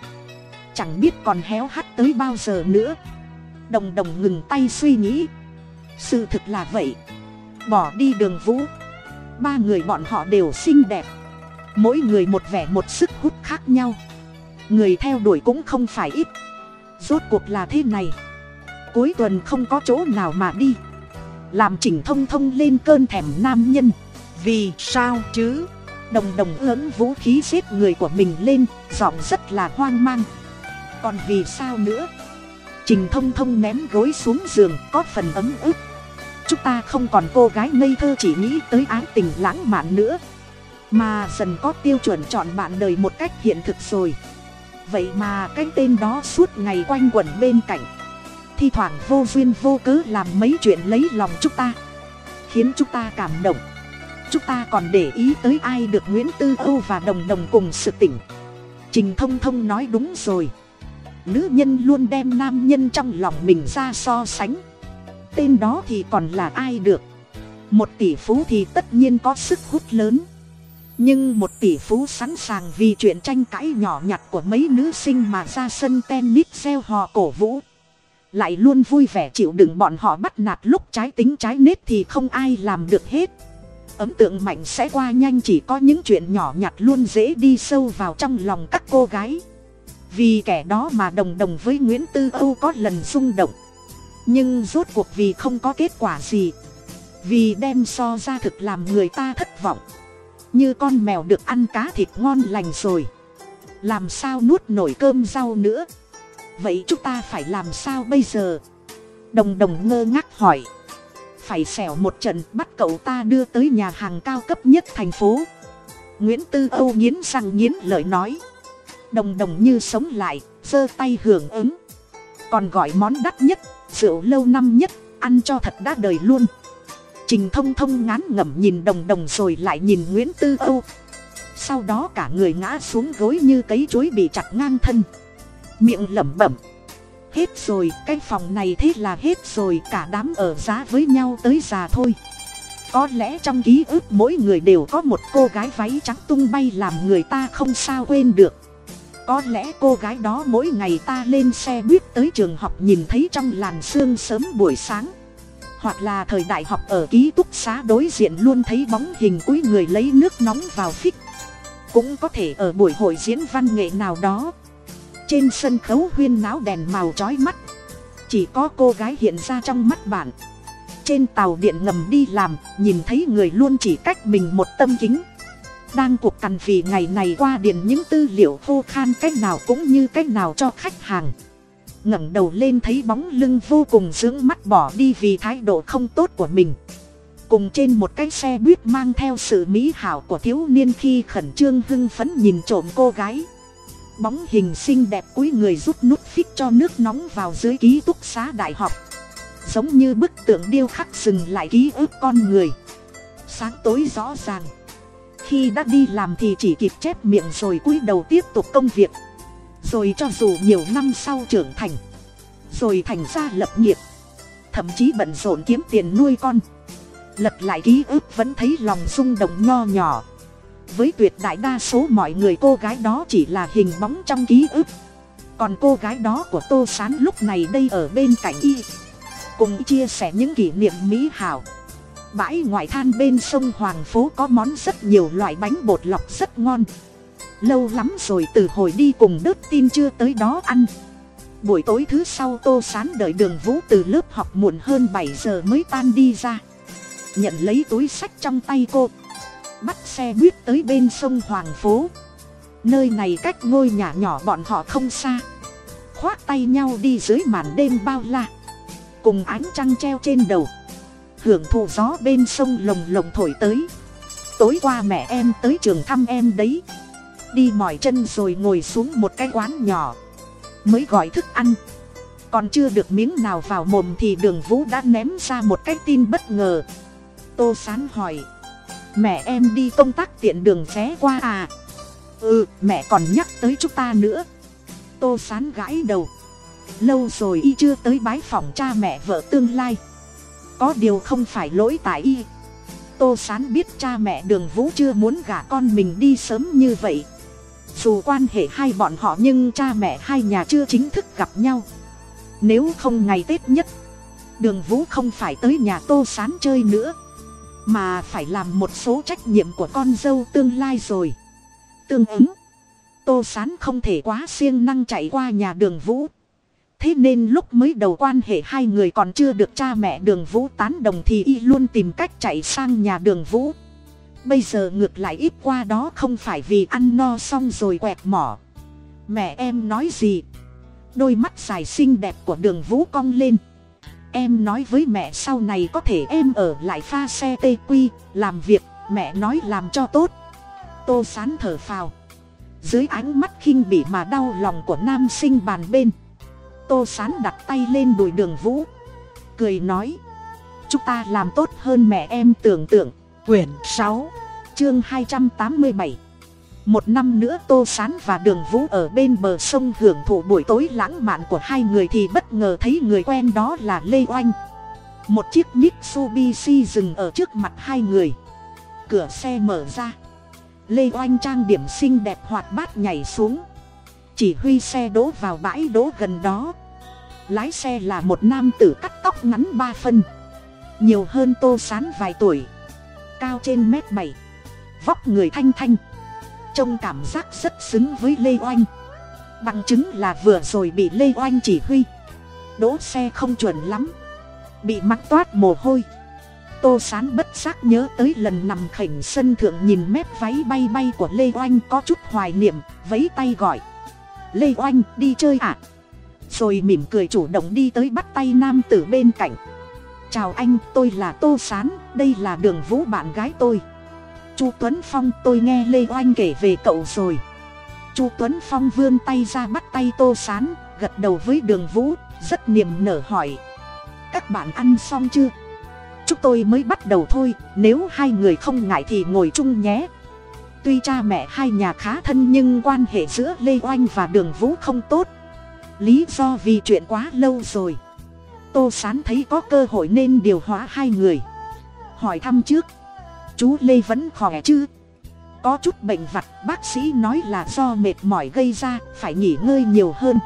Chẳng biết còn héo hắt tới bao giờ nữa. Đồng đồng ngừng tay suy nghĩ. Sự thực là vậy. Bỏ đi đường vũ. Ba người bọn họ đều xinh đẹp. Mỗi người một vẻ một sức hút khác nhau. Người theo đuổi cũng không phải ít. Rốt cuộc là thế này. Cuối tuần không có chỗ nào mà đi. Làm chỉnh thông thông lên cơn thèm nam nhân. Vì sao chứ? Đồng đồng ớn vũ khí giết người của mình lên, giọng rất là hoang mang. Còn vì sao nữa? Trình thông thông ném gối xuống giường, có phần ấm ức. Chúng ta không còn cô gái ngây thơ chỉ nghĩ tới ái tình lãng mạn nữa, mà dần có tiêu chuẩn chọn bạn đời một cách hiện thực rồi. Vậy mà cái tên đó suốt ngày quanh quẩn bên cạnh. Thi thoảng vô duyên vô cớ làm mấy chuyện lấy lòng chúng ta, khiến chúng ta cảm động chúng ta còn để ý tới ai được nguyễn tư âu và đồng đồng cùng sự tỉnh. Trình thông thông nói đúng rồi. Nữ nhân luôn đem nam nhân trong lòng mình ra so sánh. Tên đó thì còn là ai được? Một tỷ phú thì tất nhiên có sức hút lớn. Nhưng một tỷ phú sẵn sàng vì chuyện tranh cãi nhỏ nhặt của mấy nữ sinh mà ra sân tennis gieo hò cổ vũ. Lại luôn vui vẻ chịu đựng bọn họ bắt nạt lúc trái tính trái nết thì không ai làm được hết ấn tượng mạnh sẽ qua nhanh chỉ có những chuyện nhỏ nhặt luôn dễ đi sâu vào trong lòng các cô gái. Vì kẻ đó mà đồng đồng với nguyễn tư âu có lần rung động. Nhưng rốt cuộc vì không có kết quả gì. Vì đem so ra thực làm người ta thất vọng. Như con mèo được ăn cá thịt ngon lành rồi. Làm sao nuốt nổi cơm rau nữa? Vậy chúng ta phải làm sao bây giờ? Đồng đồng ngơ ngác hỏi phải xẻo một trận, bắt cậu ta đưa tới nhà hàng cao cấp nhất thành phố. Nguyễn tư âu nghiến răng nghiến lợi nói. Đồng đồng như sống lại, giơ tay hưởng ứng. Còn gọi món đắt nhất, rượu lâu năm nhất, ăn cho thật đã đời luôn. Trình thông thông ngán ngẩm nhìn đồng đồng rồi lại nhìn nguyễn tư âu. Sau đó cả người ngã xuống gối như cấy chuối bị chặt ngang thân. Miệng lẩm bẩm hết rồi, cái phòng này thế là hết rồi, cả đám ở giá với nhau tới già thôi. Có lẽ trong ký ức mỗi người đều có một cô gái váy trắng tung bay làm người ta không sao quên được. Có lẽ cô gái đó mỗi ngày ta lên xe buýt tới trường học nhìn thấy trong làn sương sớm buổi sáng. Hoặc là thời đại học ở ký túc xá đối diện luôn thấy bóng hình cuối người lấy nước nóng vào phích. Cũng có thể ở buổi hội diễn văn nghệ nào đó trên sân khấu huyên náo đèn màu trói mắt. Chỉ có cô gái hiện ra trong mắt bạn. Trên tàu điện ngầm đi làm, nhìn thấy người luôn chỉ cách mình một tâm kính. Đang cuộc cằn vì ngày này qua điện những tư liệu khô khan cách nào cũng như cách nào cho khách hàng. ngẩng đầu lên thấy bóng lưng vô cùng dưỡng mắt bỏ đi vì thái độ không tốt của mình. Cùng trên một cái xe buýt mang theo sự mỹ hảo của thiếu niên khi khẩn trương hưng phấn nhìn trộm cô gái bóng hình xinh đẹp cuối người rút nút phích cho nước nóng vào dưới ký túc xá đại học. Giống như bức tượng điêu khắc dừng lại ký ức con người. Sáng tối rõ ràng. Khi đã đi làm thì chỉ kịp chép miệng rồi cúi đầu tiếp tục công việc. Rồi cho dù nhiều năm sau trưởng thành. Rồi thành ra lập nghiệp. Thậm chí bận rộn kiếm tiền nuôi con. Lật lại ký ức vẫn thấy lòng rung động nho nhỏ với tuyệt đại đa số mọi người, cô gái đó chỉ là hình bóng trong ký ức. Còn cô gái đó của tô s á n lúc này đây ở bên cạnh y, cùng chia sẻ những kỷ niệm mỹ hảo bãi ngoại than bên sông hoàng phố có món rất nhiều loại bánh bột lọc rất ngon. Lâu lắm rồi từ hồi đi cùng đớt tin chưa tới đó ăn. Buổi tối thứ sau tô sán đợi đường vũ từ lớp học muộn hơn bảy giờ mới tan đi ra. Nhận lấy túi sách trong tay cô bắt xe buýt tới bên sông hoàng phố. Nơi này cách ngôi nhà nhỏ bọn họ không xa. Khoác tay nhau đi dưới màn đêm bao la. Cùng ánh trăng treo trên đầu. Hưởng thụ gió bên sông lồng lồng thổi tới. Tối qua mẹ em tới trường thăm em đấy. Đi mỏi chân rồi ngồi xuống một cái quán nhỏ. Mới gọi thức ăn. Còn chưa được miếng nào vào mồm thì đường vũ đã ném ra một cái tin bất ngờ. Tô sán hỏi mẹ em đi công tác tiện đường ghé qua à? Ừ mẹ còn nhắc tới chúng ta nữa. Tô sán gãi đầu. Lâu rồi y chưa tới bái phòng cha mẹ vợ tương lai. Có điều không phải lỗi tại y. Tô sán biết cha mẹ đường vũ chưa muốn gả con mình đi sớm như vậy. Dù quan hệ hai bọn họ nhưng cha mẹ hai nhà chưa chính thức gặp nhau. Nếu không ngày tết nhất, đường vũ không phải tới nhà tô sán chơi nữa mà phải làm một số trách nhiệm của con dâu tương lai rồi. Tương ứng, tô sán không thể quá siêng năng chạy qua nhà đường vũ. Thế nên lúc mới đầu quan hệ hai người còn chưa được cha mẹ đường vũ tán đồng thì y luôn tìm cách chạy sang nhà đường vũ. Bây giờ ngược lại ít qua đó không phải vì ăn no xong rồi quẹt mỏ. Mẹ em nói gì? Đôi mắt dài xinh đẹp của đường vũ cong lên em nói với mẹ sau này có thể em ở lại pha xe tê quy làm việc. Mẹ nói làm cho tốt. Tô sán thở phào. Dưới ánh mắt khinh bỉ mà đau lòng của nam sinh bàn bên, tô sán đặt tay lên đùi đường vũ. Cười nói, chúng ta làm tốt hơn mẹ em tưởng tượng. Quyển sáu, chương hai trăm tám mươi bảy một năm nữa tô sán và đường vũ ở bên bờ sông hưởng thụ buổi tối lãng mạn của hai người thì bất ngờ thấy người quen đó là lê oanh. Một chiếc mitsubishi dừng ở trước mặt hai người. Cửa xe mở ra. Lê oanh trang điểm xinh đẹp hoạt bát nhảy xuống. Chỉ huy xe đỗ vào bãi đỗ gần đó. Lái xe là một nam tử cắt tóc ngắn ba phân. Nhiều hơn tô sán vài tuổi. Cao trên mét bảy. Vóc người thanh thanh trông cảm giác rất xứng với lê oanh. Bằng chứng là vừa rồi bị lê oanh chỉ huy. Đỗ xe không chuẩn lắm. Bị mắc toát mồ hôi. Tô sán bất giác nhớ tới lần nằm khỉnh sân thượng nhìn mép váy bay bay của lê oanh có chút hoài niệm vấy tay gọi. Lê oanh, đi chơi ạ. À? rồi mỉm cười chủ động đi tới bắt tay nam tử bên cạnh. Chào anh, tôi là tô sán, đây là đường vũ bạn gái tôi chu tuấn phong, tôi nghe lê oanh kể về cậu rồi. Chu tuấn phong vươn tay ra bắt tay tô sán, gật đầu với đường vũ, rất niềm nở hỏi. Các bạn ăn xong chưa? Chúng tôi mới bắt đầu thôi, nếu hai người không ngại thì ngồi chung nhé. Tuy cha mẹ hai nhà khá thân nhưng quan hệ giữa lê oanh và đường vũ không tốt. Lý do vì chuyện quá lâu rồi. Tô sán thấy có cơ hội nên điều hóa hai người. Hỏi thăm trước chú lê vẫn khỏe chứ? Có chút bệnh vặt, bác sĩ nói là do mệt mỏi gây ra, phải nghỉ ngơi nhiều hơn.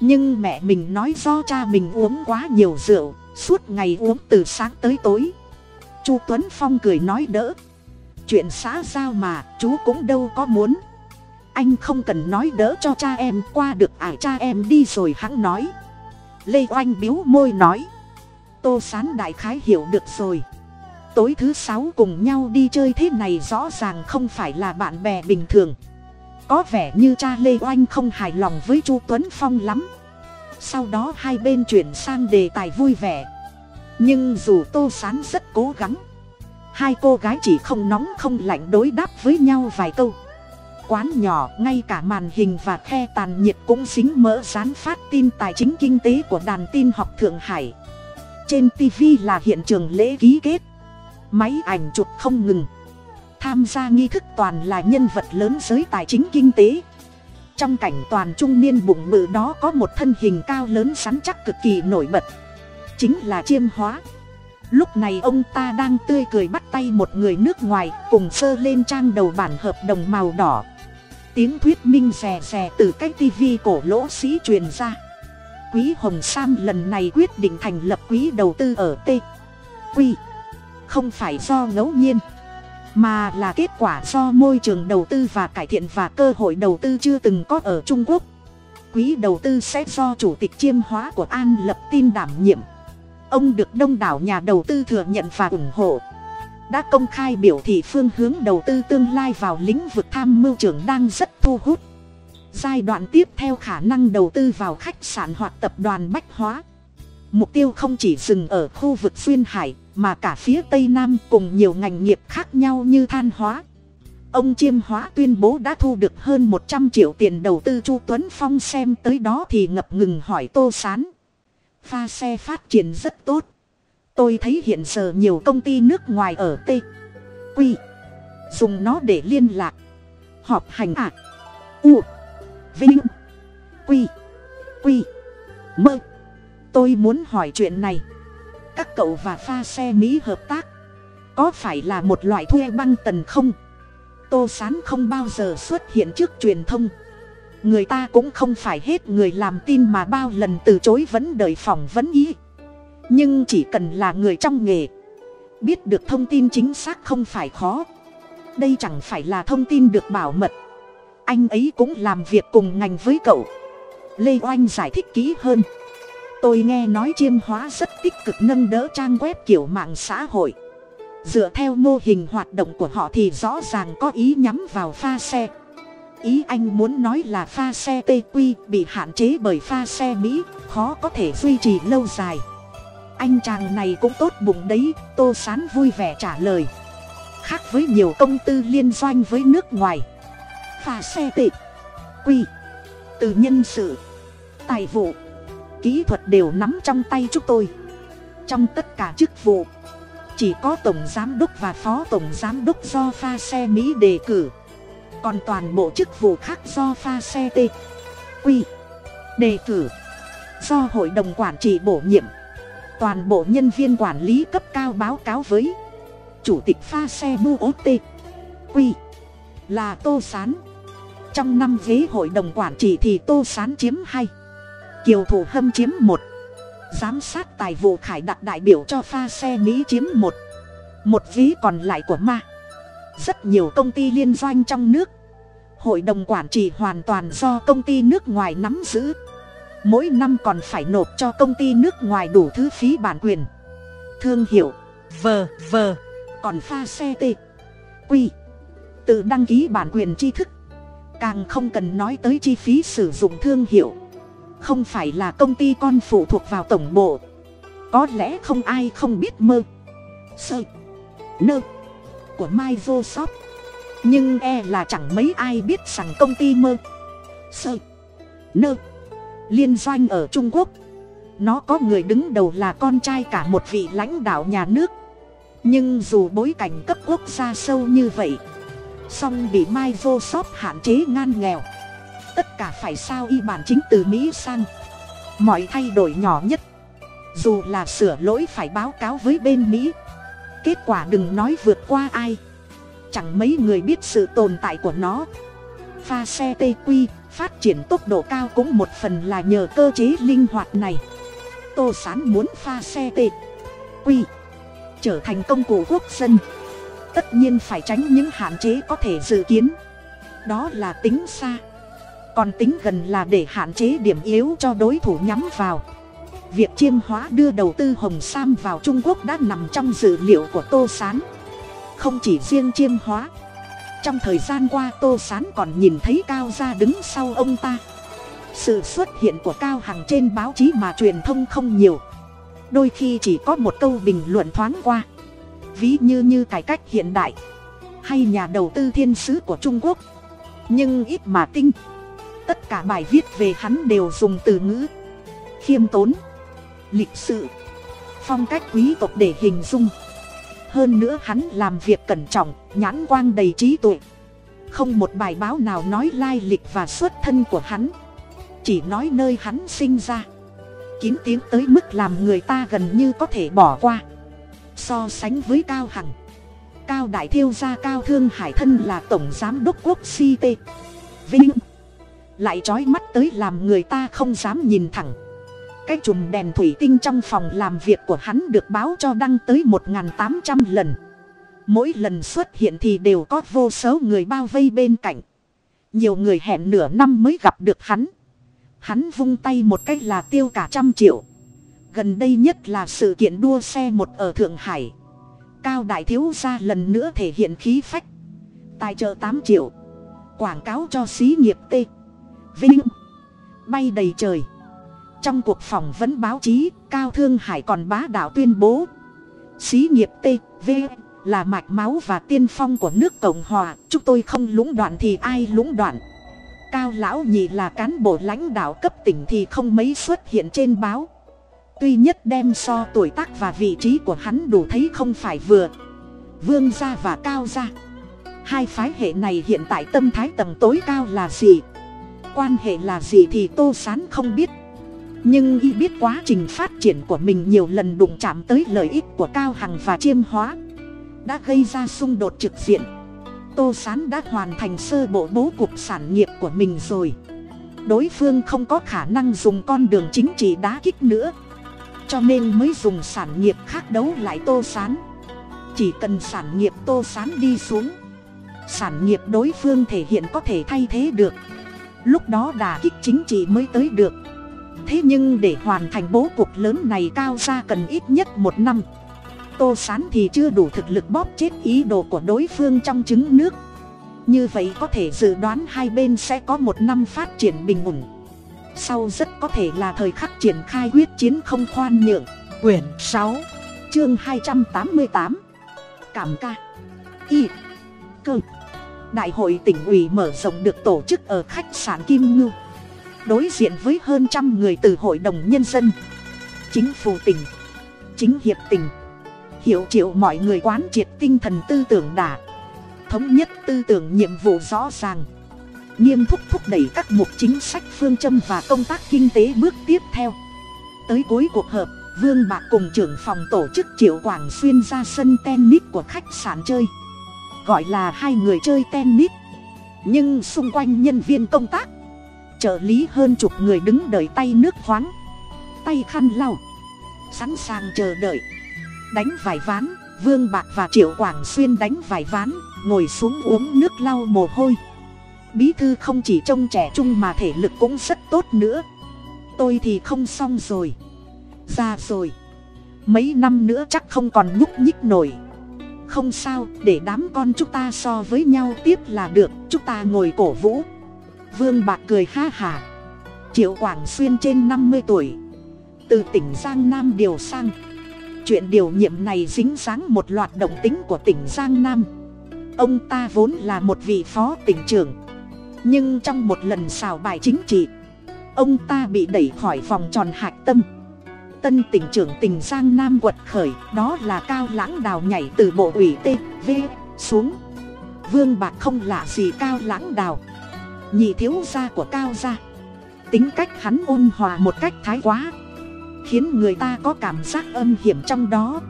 Nhưng mẹ mình nói do cha mình uống quá nhiều rượu, suốt ngày uống từ sáng tới tối. Chu tuấn phong cười nói đỡ. Chuyện xã giao mà, chú cũng đâu có muốn. Anh không cần nói đỡ cho cha em, qua được ải cha em đi rồi hắn nói. Lê oanh biếu môi nói. Tô sán đại khái hiểu được rồi tối thứ sáu cùng nhau đi chơi thế này rõ ràng không phải là bạn bè bình thường. Có vẻ như cha lê oanh không hài lòng với chu tuấn phong lắm. Sau đó hai bên chuyển sang đề tài vui vẻ. Nhưng dù tô sán rất cố gắng, hai cô gái chỉ không nóng không lạnh đối đáp với nhau vài câu. Quán nhỏ, ngay cả màn hình và khe tàn nhiệt cũng xính mỡ dán phát tin tài chính kinh tế của đàn tin học thượng hải. Trên tv là hiện trường lễ ký kết máy ảnh chụp không ngừng. Tham gia nghi thức toàn là nhân vật lớn giới tài chính kinh tế. Trong cảnh toàn trung niên bụng bự đó có một thân hình cao lớn sắn chắc cực kỳ nổi bật. Chính là chiêm hóa. Lúc này ông ta đang tươi cười bắt tay một người nước ngoài cùng sơ lên trang đầu bản hợp đồng màu đỏ. Tiếng thuyết minh rè rè từ cái tivi cổ lỗ sĩ truyền ra. Quý hồng sam lần này quyết định thành lập quỹ đầu tư ở t. Quy không phải do ngẫu nhiên, mà là kết quả do môi trường đầu tư và cải thiện và cơ hội đầu tư chưa từng có ở trung quốc. Quỹ đầu tư sẽ do chủ tịch chiêm hóa của an lập tin đảm nhiệm. Ông được đông đảo nhà đầu tư thừa nhận và ủng hộ, đã công khai biểu thị phương hướng đầu tư tương lai vào lĩnh vực tham mưu trưởng đang rất thu hút. Giai đoạn tiếp theo khả năng đầu tư vào khách sạn hoặc tập đoàn bách hóa mục tiêu không chỉ dừng ở khu vực duyên hải, mà cả phía tây nam cùng nhiều ngành nghiệp khác nhau như than hóa. Ông chiêm hóa tuyên bố đã thu được hơn một trăm triệu tiền đầu tư chu tuấn phong xem tới đó thì ngập ngừng hỏi tô s á n pha xe phát triển rất tốt. Tôi thấy hiện giờ nhiều công ty nước ngoài ở t quy dùng nó để liên lạc, họp hành ạ. U, vinh, quy quy, mơ tôi muốn hỏi chuyện này. Các cậu và pha xe mỹ hợp tác, có phải là một loại thuê băng tần không? Tô sán không bao giờ xuất hiện trước truyền thông. Người ta cũng không phải hết người làm tin mà bao lần từ chối vẫn đợi phỏng vấn ý. Nhưng chỉ cần là người trong nghề, biết được thông tin chính xác không phải khó. Đây chẳng phải là thông tin được bảo mật. Anh ấy cũng làm việc cùng ngành với cậu. Lê oanh giải thích kỹ hơn tôi nghe nói chiêm hóa rất tích cực nâng đỡ trang web kiểu mạng xã hội. Dựa theo mô hình hoạt động của họ thì rõ ràng có ý nhắm vào pha xe. Ý anh muốn nói là pha xe tq bị hạn chế bởi pha xe mỹ, khó có thể duy trì lâu dài. Anh chàng này cũng tốt bụng đấy, tô sán vui vẻ trả lời. Khác với nhiều công tư liên doanh với nước ngoài. Pha xe tq quy từ nhân sự, tài vụ kỹ thuật đều nắm trong tay chúng tôi. Trong tất cả chức vụ, chỉ có tổng giám đốc và phó tổng giám đốc do pha xe mỹ đề cử. Còn toàn bộ chức vụ khác do pha xe t quy đề cử. Do hội đồng quản trị bổ nhiệm, toàn bộ nhân viên quản lý cấp cao báo cáo với chủ tịch pha xe bu ốt t quy là tô sán. Trong năm ghế hội đồng quản trị thì tô sán chiếm hai kiều thủ hâm chiếm một. Giám sát tài vụ khải đặt đại biểu cho pha xe mỹ chiếm một. Một ví còn lại của ma. Rất nhiều công ty liên doanh trong nước. Hội đồng quản trị hoàn toàn do công ty nước ngoài nắm giữ. Mỗi năm còn phải nộp cho công ty nước ngoài đủ thứ phí bản quyền. Thương hiệu vờ vờ còn pha xe t quy tự đăng ký bản quyền tri thức. Càng không cần nói tới chi phí sử dụng thương hiệu không phải là công ty con phụ thuộc vào tổng bộ. Có lẽ không ai không biết mơ. Sơ. Nơ. Của microsoft. Nhưng e là chẳng mấy ai biết rằng công ty mơ. Sơ. Nơ. Liên doanh ở trung quốc. Nó có người đứng đầu là con trai cả một vị lãnh đạo nhà nước. Nhưng dù bối cảnh cấp quốc gia sâu như vậy, song bị microsoft hạn chế ngan nghèo tất cả phải sao y bản chính từ mỹ sang. Mọi thay đổi nhỏ nhất. Dù là sửa lỗi phải báo cáo với bên mỹ. Kết quả đừng nói vượt qua ai. Chẳng mấy người biết sự tồn tại của nó. Pha xe tq phát triển tốc độ cao cũng một phần là nhờ cơ chế linh hoạt này. Tô sán muốn pha xe tq trở thành công cụ quốc dân. Tất nhiên phải tránh những hạn chế có thể dự kiến. Đó là tính xa còn tính gần là để hạn chế điểm yếu cho đối thủ nhắm vào. Việc chiêm hóa đưa đầu tư hồng sam vào trung quốc đã nằm trong dự liệu của tô s á n không chỉ riêng chiêm hóa, trong thời gian qua tô s á n còn nhìn thấy cao ra đứng sau ông ta. Sự xuất hiện của cao hằng trên báo chí mà truyền thông không nhiều. Đôi khi chỉ có một câu bình luận thoáng qua. Ví như như cải cách hiện đại, hay nhà đầu tư thiên sứ của trung quốc. Nhưng ít mà tinh tất cả bài viết về hắn đều dùng từ ngữ. Khiêm tốn, lịch sự, phong cách quý tộc để hình dung. Hơn nữa hắn làm việc cẩn trọng, nhãn quang đầy trí tuệ. Không một bài báo nào nói lai lịch và xuất thân của hắn. Chỉ nói nơi hắn sinh ra. Kín tiếng tới mức làm người ta gần như có thể bỏ qua. So sánh với cao hằng, cao đại thiêu gia cao thương hải thân là tổng giám đốc quốc ct vinh lại trói mắt tới làm người ta không dám nhìn thẳng. Cái chùm đèn thủy tinh trong phòng làm việc của hắn được báo cho đăng tới một tám trăm lần. Mỗi lần xuất hiện thì đều có vô số người bao vây bên cạnh. Nhiều người hẹn nửa năm mới gặp được hắn. Hắn vung tay một cách là tiêu cả trăm triệu. Gần đây nhất là sự kiện đua xe một ở thượng hải. Cao đại thiếu gia lần nữa thể hiện khí phách. Tài trợ tám triệu. Quảng cáo cho xí nghiệp t vinh. Bay đầy trời. Trong cuộc phỏng vấn báo chí, cao thương hải còn bá đạo tuyên bố. Xí nghiệp t, v, là mạch máu và tiên phong của nước cộng hòa. Chúng tôi không lũng đoạn thì ai lũng đoạn? Cao lão nhị là cán bộ lãnh đạo cấp tỉnh thì không mấy xuất hiện trên báo. Tuy nhất đem so tuổi tác và vị trí của hắn đủ thấy không phải vừa. Vương gia và cao gia. Hai phái hệ này hiện tại tâm thái tầng tối cao là gì? Quan hệ là gì thì tô sán không biết. Nhưng y biết quá trình phát triển của mình nhiều lần đụng chạm tới lợi ích của cao hằng và chiêm hóa, đã gây ra xung đột trực diện. Tô sán đã hoàn thành sơ bộ bố cục sản nghiệp của mình rồi. Đối phương không có khả năng dùng con đường chính trị đá kích nữa, cho nên mới dùng sản nghiệp khác đấu lại tô sán. Chỉ cần sản nghiệp tô sán đi xuống, sản nghiệp đối phương thể hiện có thể thay thế được lúc đó đà kích chính trị mới tới được. Thế nhưng để hoàn thành bố cục lớn này cao ra cần ít nhất một năm. Tô sán thì chưa đủ thực lực bóp chết ý đồ của đối phương trong trứng nước. Như vậy có thể dự đoán hai bên sẽ có một năm phát triển bình ổn. Sau rất có thể là thời khắc triển khai quyết chiến không khoan nhượng. Quyển sáu, chương hai trăm tám mươi tám. Cảm ca. Y. Cơ đại hội tỉnh ủy mở rộng được tổ chức ở khách sạn kim ngưu, đối diện với hơn trăm người từ hội đồng nhân dân, chính phủ tỉnh, chính hiệp tỉnh. Hiệu triệu mọi người quán triệt tinh thần tư tưởng đả thống nhất tư tưởng nhiệm vụ rõ ràng, nghiêm túc thúc đẩy các mục chính sách phương châm và công tác kinh tế bước tiếp theo. Tới cuối cuộc họp, vương bạc cùng trưởng phòng tổ chức triệu quảng xuyên ra sân tennis của khách sạn chơi gọi là hai người chơi tennis. Nhưng xung quanh nhân viên công tác, trợ lý hơn chục người đứng đợi tay nước khoáng. Tay khăn lau, sẵn sàng chờ đợi. Đánh vài ván, vương bạc và triệu quảng xuyên đánh vài ván, ngồi xuống uống nước lau mồ hôi. Bí thư không chỉ trông trẻ trung mà thể lực cũng rất tốt nữa. Tôi thì không xong rồi ra rồi. Mấy năm nữa chắc không còn nhúc nhích nổi không sao, để đám con chúng ta so với nhau tiếp là được, chúng ta ngồi cổ vũ. Vương bạc cười ha hà. Triệu quảng xuyên trên năm mươi tuổi. Từ tỉnh giang nam điều sang. Chuyện điều nhiệm này dính dáng một loạt động tính của tỉnh giang nam. Ông ta vốn là một vị phó tỉnh trưởng. Nhưng trong một lần xào bài chính trị, ông ta bị đẩy khỏi vòng tròn hạch tâm tân tỉnh trưởng tỉnh giang nam quật khởi, đó là cao lãng đào nhảy từ bộ ủy t, v, xuống. Vương bạc không lạ gì cao lãng đào. Nhị thiếu gia của cao gia. Tính cách hắn ôn hòa một cách thái quá, khiến người ta có cảm giác âm hiểm trong đó.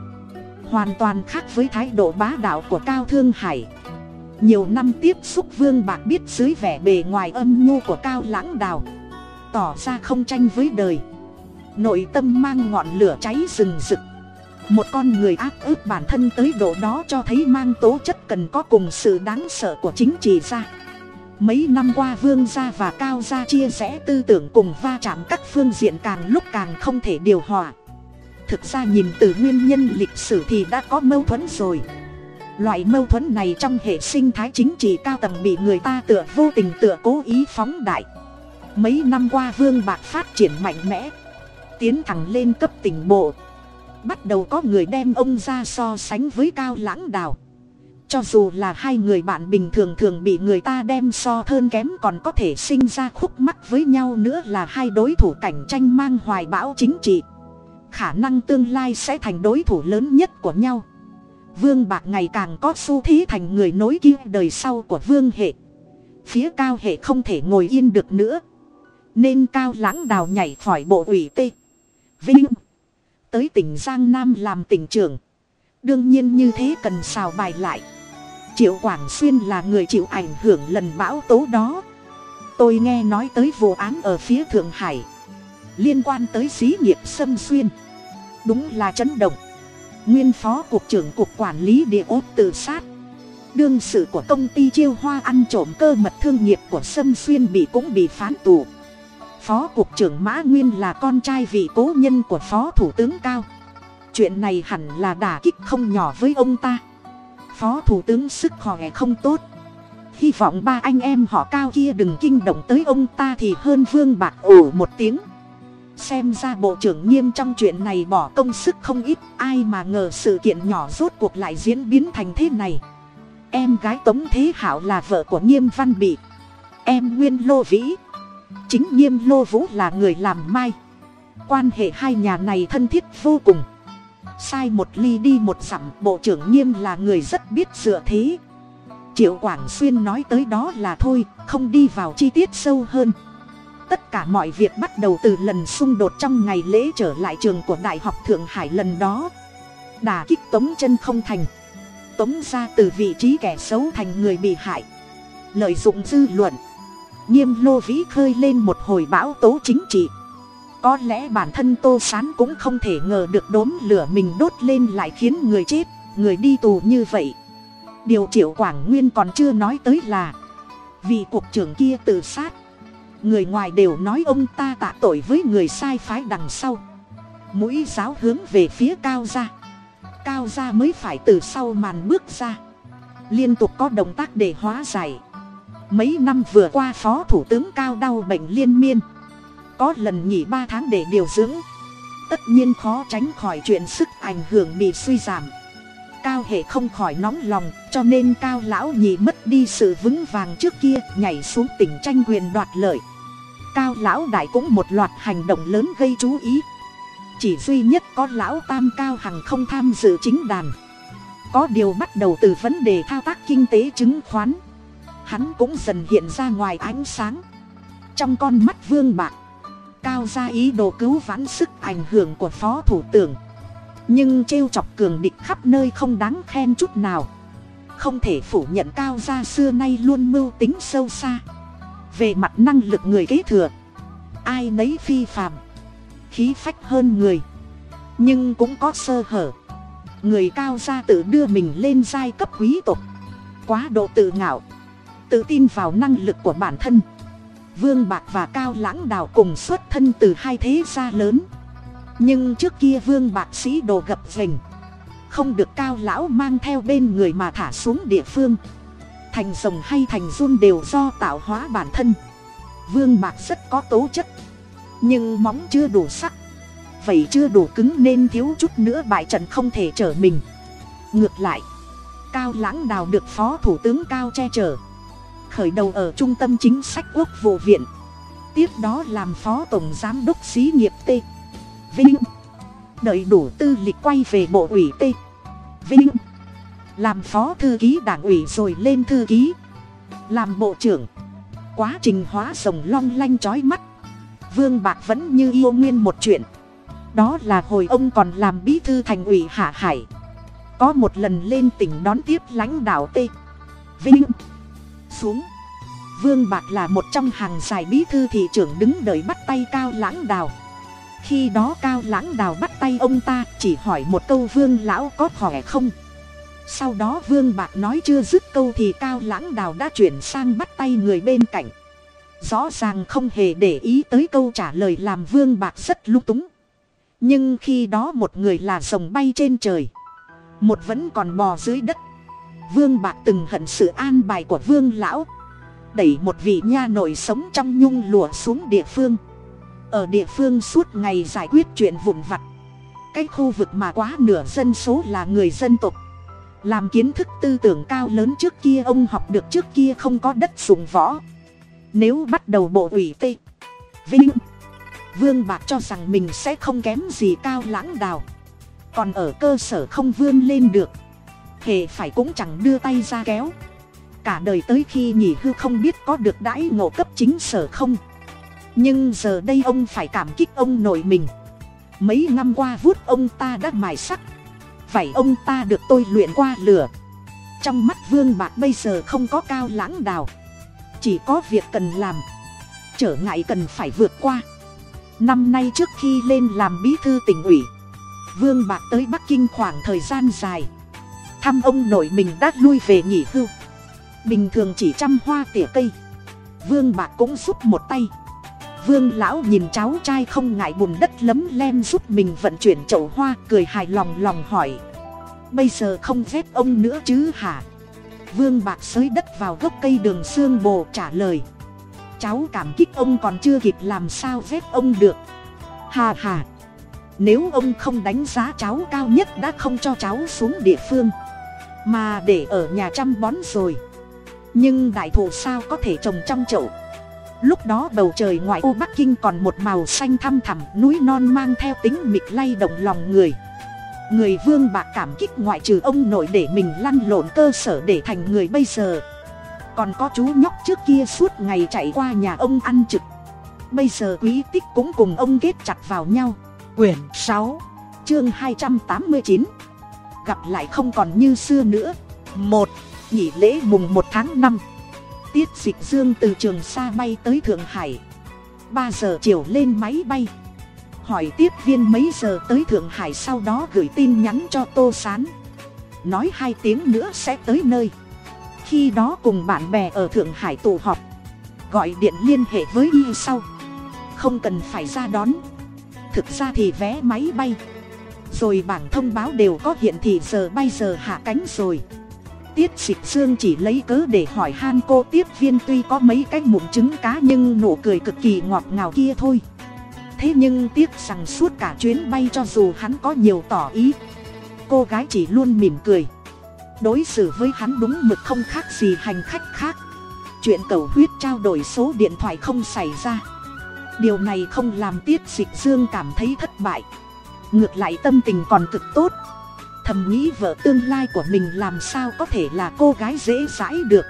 Hoàn toàn khác với thái độ bá đạo của cao thương hải. Nhiều năm tiếp xúc vương bạc biết dưới vẻ bề ngoài âm nhu của cao lãng đào, tỏ ra không tranh với đời nội tâm mang ngọn lửa cháy rừng rực. Một con người áp ức bản thân tới độ đó cho thấy mang tố chất cần có cùng sự đáng sợ của chính trị gia. Mấy năm qua vương gia và cao gia chia sẻ tư tưởng cùng va chạm các phương diện càng lúc càng không thể điều hòa. Thực ra nhìn từ nguyên nhân lịch sử thì đã có mâu thuẫn rồi. Loại mâu thuẫn này trong hệ sinh thái chính trị cao tầng bị người ta tựa vô tình tựa cố ý phóng đại. Mấy năm qua vương bạc phát triển mạnh mẽ tiến thẳng lên cấp tỉnh bộ. Bắt đầu có người đem ông ra so sánh với cao lãng đào. Cho dù là hai người bạn bình thường thường bị người ta đem so thơn kém còn có thể sinh ra khúc mắc với nhau nữa là hai đối thủ cạnh tranh mang hoài bão chính trị. Khả năng tương lai sẽ thành đối thủ lớn nhất của nhau. Vương bạc ngày càng có xu thế thành người nối kia đời sau của vương hệ. Phía cao hệ không thể ngồi yên được nữa. Nên cao lãng đào nhảy khỏi bộ ủy tê vinh. Tới tỉnh giang nam làm tỉnh trưởng. Đương nhiên như thế cần xào bài lại. Triệu quảng xuyên là người chịu ảnh hưởng lần bão tố đó. Tôi nghe nói tới vụ án ở phía thượng hải. Liên quan tới xí nghiệp Sâm xuyên. Đúng là chấn động. Nguyên phó cục trưởng cục quản lý địa ốt tự sát. Đương sự của công ty chiêu hoa ăn trộm cơ mật thương nghiệp của sâm xuyên bị cũng bị phán tù phó cục trưởng mã nguyên là con trai vị cố nhân của phó thủ tướng cao. Chuyện này hẳn là đả kích không nhỏ với ông ta. Phó thủ tướng sức khỏe không tốt. Hy vọng ba anh em họ cao kia đừng kinh động tới ông ta thì hơn vương bạc ổ một tiếng. Xem ra bộ trưởng nghiêm trong chuyện này bỏ công sức không ít, ai mà ngờ sự kiện nhỏ rốt cuộc lại diễn biến thành thế này. Em gái tống thế hảo là vợ của nghiêm văn bị. Em nguyên lô vĩ chính nghiêm lô vũ là người làm mai. Quan hệ hai nhà này thân thiết vô cùng. Sai một ly đi một dặm, bộ trưởng nghiêm là người rất biết dựa thế. Triệu quảng xuyên nói tới đó là thôi, không đi vào chi tiết sâu hơn. Tất cả mọi việc bắt đầu từ lần xung đột trong ngày lễ trở lại trường của đại học thượng hải lần đó. Đà kích tống chân không thành. Tống ra từ vị trí kẻ xấu thành người bị hại. Lợi dụng dư luận nghiêm lô vĩ khơi lên một hồi bão tố chính trị. Có lẽ bản thân tô sán cũng không thể ngờ được đốm lửa mình đốt lên lại khiến người chết, người đi tù như vậy. Điều triệu quảng nguyên còn chưa nói tới là, vì cục trưởng kia tự sát. Người ngoài đều nói ông ta tạ tội với người sai phái đằng sau. Mũi giáo hướng về phía cao ra cao ra mới phải từ sau màn bước ra. Liên tục có động tác để hóa giải mấy năm vừa qua phó thủ tướng cao đau bệnh liên miên. Có lần nghỉ ba tháng để điều dưỡng. Tất nhiên khó tránh khỏi chuyện sức ảnh hưởng bị suy giảm. Cao hệ không khỏi nóng lòng, cho nên cao lão nhị mất đi sự vững vàng trước kia, nhảy xuống tỉnh tranh quyền đoạt lợi. Cao lão đại cũng một loạt hành động lớn gây chú ý. Chỉ duy nhất có lão tam cao hằng không tham dự chính đàn. Có điều bắt đầu từ vấn đề thao tác kinh tế chứng khoán hắn cũng dần hiện ra ngoài ánh sáng. Trong con mắt vương bạc, cao ra ý đồ cứu vãn sức ảnh hưởng của phó thủ tướng nhưng trêu chọc cường địch khắp nơi không đáng khen chút nào. Không thể phủ nhận cao gia xưa nay luôn mưu tính sâu xa. Về mặt năng lực người kế thừa, ai nấy phi phàm, khí phách hơn người. Nhưng cũng có sơ hở. Người cao gia tự đưa mình lên giai cấp quý tộc, quá độ tự ngạo tự tin vào năng lực của bản thân. Vương bạc và cao lãng đào cùng xuất thân từ hai thế gia lớn. Nhưng trước kia vương bạc sĩ đồ gập rình, không được cao lão mang theo bên người mà thả xuống địa phương. Thành rồng hay thành run đều do tạo hóa bản thân. Vương bạc rất có tố chất. Nhưng móng chưa đủ sắc. Vậy chưa đủ cứng nên thiếu chút nữa bại trận không thể trở mình. Ngược lại cao lãng đào được phó thủ tướng cao che chở khởi đầu ở trung tâm chính sách quốc vụ viện. Tiếp đó làm phó tổng giám đốc xí nghiệp t. Vinh. Đợi đủ tư lịch quay về bộ ủy t. Vinh. Làm phó thư ký đảng ủy rồi lên thư ký. Làm bộ trưởng. Quá trình hóa rồng long lanh trói mắt. Vương bạc vẫn như yêu nguyên một chuyện. Đó là hồi ông còn làm bí thư thành ủy hạ hải. Có một lần lên tỉnh đón tiếp lãnh đạo t. Vinh xuống. Vương bạc là một trong hàng dài bí thư thị trưởng đứng đợi bắt tay cao lãng đào. Khi đó cao lãng đào bắt tay ông ta, chỉ hỏi một câu vương lão có khỏe không? Sau đó vương bạc nói chưa dứt câu thì cao lãng đào đã chuyển sang bắt tay người bên cạnh. Rõ ràng không hề để ý tới câu trả lời làm vương bạc rất lung túng. Nhưng khi đó một người là rồng bay trên trời. Một vẫn còn bò dưới đất vương bạc từng hận sự an bài của vương lão. Đẩy một vị nha nội sống trong nhung lụa xuống địa phương. Ở địa phương suốt ngày giải quyết chuyện vụn vặt. Cái khu vực mà quá nửa dân số là người dân tộc. Làm kiến thức tư tưởng cao lớn trước kia, ông học được trước kia không có đất dùng võ. Nếu bắt đầu bộ ủy tê vinh, vương bạc cho rằng mình sẽ không kém gì cao lãng đào. Còn ở cơ sở không vươn lên được hề phải cũng chẳng đưa tay ra kéo. Cả đời tới khi nhỉ hư không biết có được đãi ngộ cấp chính sở không? Nhưng giờ đây ông phải cảm kích ông nội mình. Mấy năm qua vuốt ông ta đã mài sắc. Vậy ông ta được tôi luyện qua lửa. Trong mắt vương bạc bây giờ không có cao lãng đào. Chỉ có việc cần làm. Trở ngại cần phải vượt qua. Năm nay trước khi lên làm bí thư tỉnh ủy, vương bạc tới bắc kinh khoảng thời gian dài thăm ông nội mình đã lui về nghỉ hưu. Bình thường chỉ chăm hoa tỉa cây. Vương bạc cũng giúp một tay. Vương lão nhìn cháu trai không ngại bùn đất lấm lem giúp mình vận chuyển chậu hoa, cười hài lòng lòng hỏi. Bây giờ không phép ông nữa chứ hả? Vương bạc xới đất vào gốc cây đường xương bồ trả lời. Cháu cảm kích ông còn chưa kịp làm sao phép ông được. Hà hà nếu ông không đánh giá cháu cao nhất đã không cho cháu xuống địa phương mà để ở nhà chăm bón rồi. Nhưng đại thụ sao có thể trồng trong chậu? Lúc đó bầu trời ngoại ô bắc kinh còn một màu xanh thăm thẳm, núi non mang theo tính mịt lay động lòng người. Người vương bạc cảm kích ngoại trừ ông nội để mình lăn lộn cơ sở để thành người bây giờ. Còn có chú nhóc trước kia suốt ngày chạy qua nhà ông ăn trực. Bây giờ quý tích cũng cùng ông kết chặt vào nhau. Quyển sáu, chương hai trăm tám mươi chín gặp lại không còn như xưa nữa. Một, nghỉ lễ mùng một tháng năm. Tiết dịch dương từ trường sa bay tới thượng hải. Ba giờ chiều lên máy bay. Hỏi tiếp viên mấy giờ tới thượng hải sau đó gửi tin nhắn cho tô s á n nói hai tiếng nữa sẽ tới nơi. Khi đó cùng bạn bè ở thượng hải tụ họp. Gọi điện liên hệ với y sau. Không cần phải ra đón. Thực ra thì vé máy bay rồi bảng thông báo đều có hiện thì giờ bay giờ hạ cánh rồi. Tiết dịch dương chỉ lấy cớ để hỏi han cô tiếp viên tuy có mấy cái mụn trứng cá nhưng nụ cười cực kỳ ngọt ngào kia thôi. Thế nhưng tiếc rằng suốt cả chuyến bay cho dù hắn có nhiều tỏ ý, cô gái chỉ luôn mỉm cười. Đối xử với hắn đúng mực không khác gì hành khách khác. Chuyện cầu huyết trao đổi số điện thoại không xảy ra. Điều này không làm tiết dịch dương cảm thấy thất bại ngược lại tâm tình còn cực tốt. Thầm nghĩ vợ tương lai của mình làm sao có thể là cô gái dễ dãi được.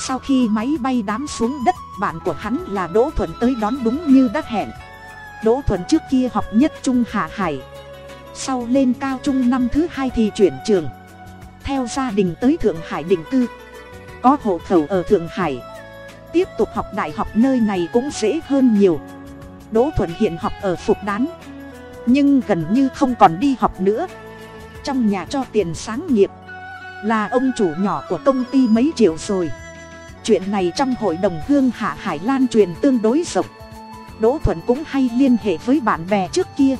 Sau khi máy bay đám xuống đất, bạn của hắn là đỗ thuận tới đón đúng như đã hẹn. Đỗ thuận trước kia học nhất trung hạ hải. Sau lên cao trung năm thứ hai thì chuyển trường. Theo gia đình tới thượng hải định cư. Có hộ khẩu ở thượng hải. Tiếp tục học đại học nơi này cũng dễ hơn nhiều. Đỗ thuận hiện học ở phục đán nhưng gần như không còn đi học nữa. Trong nhà cho tiền sáng nghiệp, là ông chủ nhỏ của công ty mấy triệu rồi. Chuyện này trong hội đồng hương hạ hải lan truyền tương đối rộng. Đỗ thuận cũng hay liên hệ với bạn bè trước kia.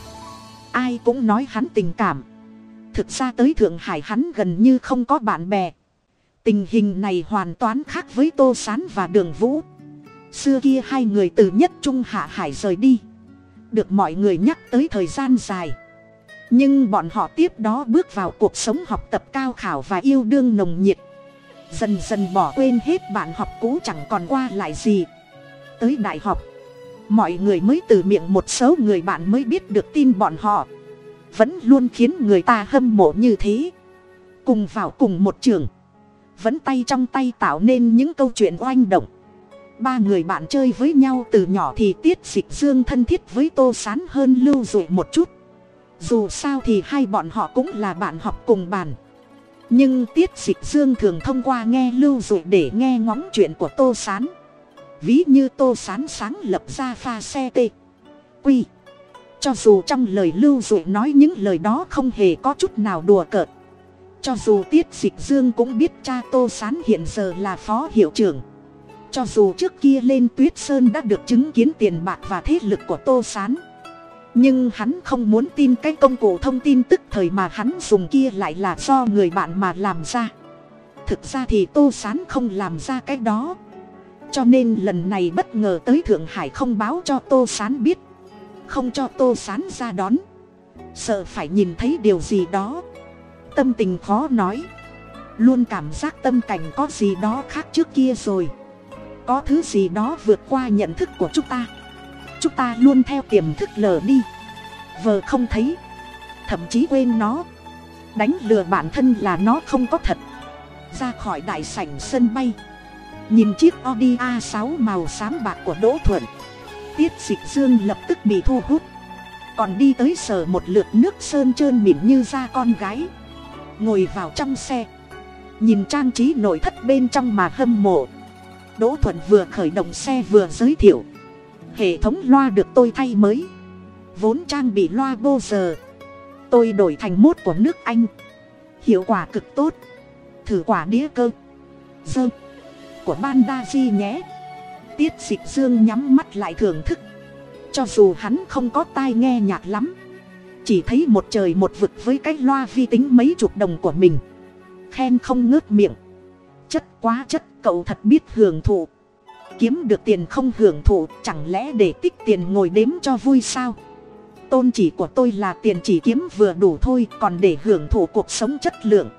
Ai cũng nói hắn tình cảm. Thực ra tới thượng hải hắn gần như không có bạn bè. Tình hình này hoàn toàn khác với tô s á n và đường vũ. Xưa kia hai người từ nhất trung hạ hải rời đi được mọi người nhắc tới thời gian dài. Nhưng bọn họ tiếp đó bước vào cuộc sống học tập cao khảo và yêu đương nồng nhiệt. Dần dần bỏ quên hết bạn học cũ chẳng còn qua lại gì. Tới đại học, mọi người mới từ miệng một số người bạn mới biết được tin bọn họ. Vẫn luôn khiến người ta hâm mộ như thế. Cùng vào cùng một trường, vẫn tay trong tay tạo nên những câu chuyện oanh động ba người bạn chơi với nhau từ nhỏ thì tiết dịch dương thân thiết với tô sán hơn lưu dụ một chút. Dù sao thì hai bọn họ cũng là bạn học cùng bàn. Nhưng tiết dịch dương thường thông qua nghe lưu dụ để nghe ngóng chuyện của tô sán. Ví như tô sán sáng lập ra pha xe t quy cho dù trong lời lưu dụ nói những lời đó không hề có chút nào đùa cợt. Cho dù tiết dịch dương cũng biết cha tô s á n hiện giờ là phó hiệu trưởng cho dù trước kia lên tuyết sơn đã được chứng kiến tiền bạc và thế lực của tô s á n nhưng hắn không muốn tin cái công cụ thông tin tức thời mà hắn dùng kia lại là do người bạn mà làm ra. Thực ra thì tô s á n không làm ra cái đó. Cho nên lần này bất ngờ tới thượng hải không báo cho tô s á n biết. Không cho tô s á n ra đón. Sợ phải nhìn thấy điều gì đó. Tâm tình khó nói. Luôn cảm giác tâm cảnh có gì đó khác trước kia rồi có thứ gì đó vượt qua nhận thức của chúng ta. Chúng ta luôn theo tiềm thức lờ đi. Vờ không thấy, thậm chí quên nó. Đánh lừa bản thân là nó không có thật. Ra khỏi đại sảnh sân bay. Nhìn chiếc audi a 6 màu xám bạc của đỗ thuận. Tiết dịch dương lập tức bị thu hút. Còn đi tới sở một lượt nước sơn trơn mịn như da con gái. Ngồi vào trong xe. Nhìn trang trí nội thất bên trong mà hâm mộ đỗ thuận vừa khởi động xe vừa giới thiệu. Hệ thống loa được tôi thay mới. Vốn trang bị loa bô giờ. Tôi đổi thành mốt của nước anh. Hiệu quả cực tốt. Thử quả đĩa cơ. Dơ. Của ban da di nhé. Tiết dịch dương nhắm mắt lại thưởng thức. Cho dù hắn không có tai nghe nhạc lắm. Chỉ thấy một trời một vực với cái loa vi tính mấy chục đồng của mình. Khen không ngớt miệng. Chất quá chất cậu thật biết hưởng thụ. Kiếm được tiền không hưởng thụ, chẳng lẽ để tích tiền ngồi đếm cho vui sao? Tôn chỉ của tôi là tiền chỉ kiếm vừa đủ thôi, còn để hưởng thụ cuộc sống chất lượng.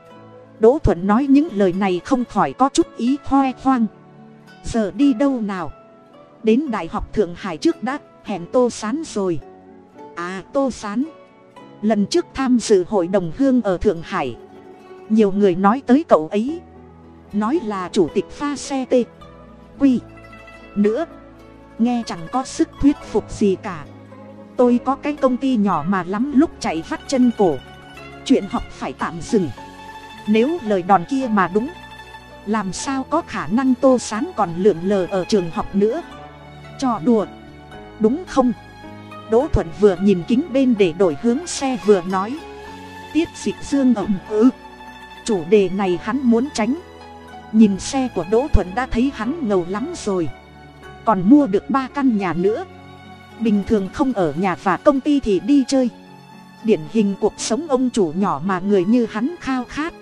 Đỗ thuận nói những lời này không khỏi có chút ý khoe khoang. Giờ đi đâu nào? Đến đại học thượng hải trước đã, hẹn tô sán rồi. À tô sán. Lần trước tham dự hội đồng hương ở thượng hải. Nhiều người nói tới cậu ấy nói là chủ tịch pha xe t quy. Nữa. Nghe chẳng có sức thuyết phục gì cả. Tôi có cái công ty nhỏ mà lắm lúc chạy vắt chân cổ. Chuyện học phải tạm dừng. Nếu lời đòn kia mà đúng, làm sao có khả năng tô sán còn lượn lờ ở trường học nữa? Trò đùa. Đúng không? Đỗ thuận vừa nhìn kính bên để đổi hướng xe vừa nói. Tiết dịch dương ẩm ừ chủ đề này hắn muốn tránh nhìn xe của đỗ thuận đã thấy hắn ngầu lắm rồi. Còn mua được ba căn nhà nữa. Bình thường không ở nhà và công ty thì đi chơi. Điển hình cuộc sống ông chủ nhỏ mà người như hắn khao khát.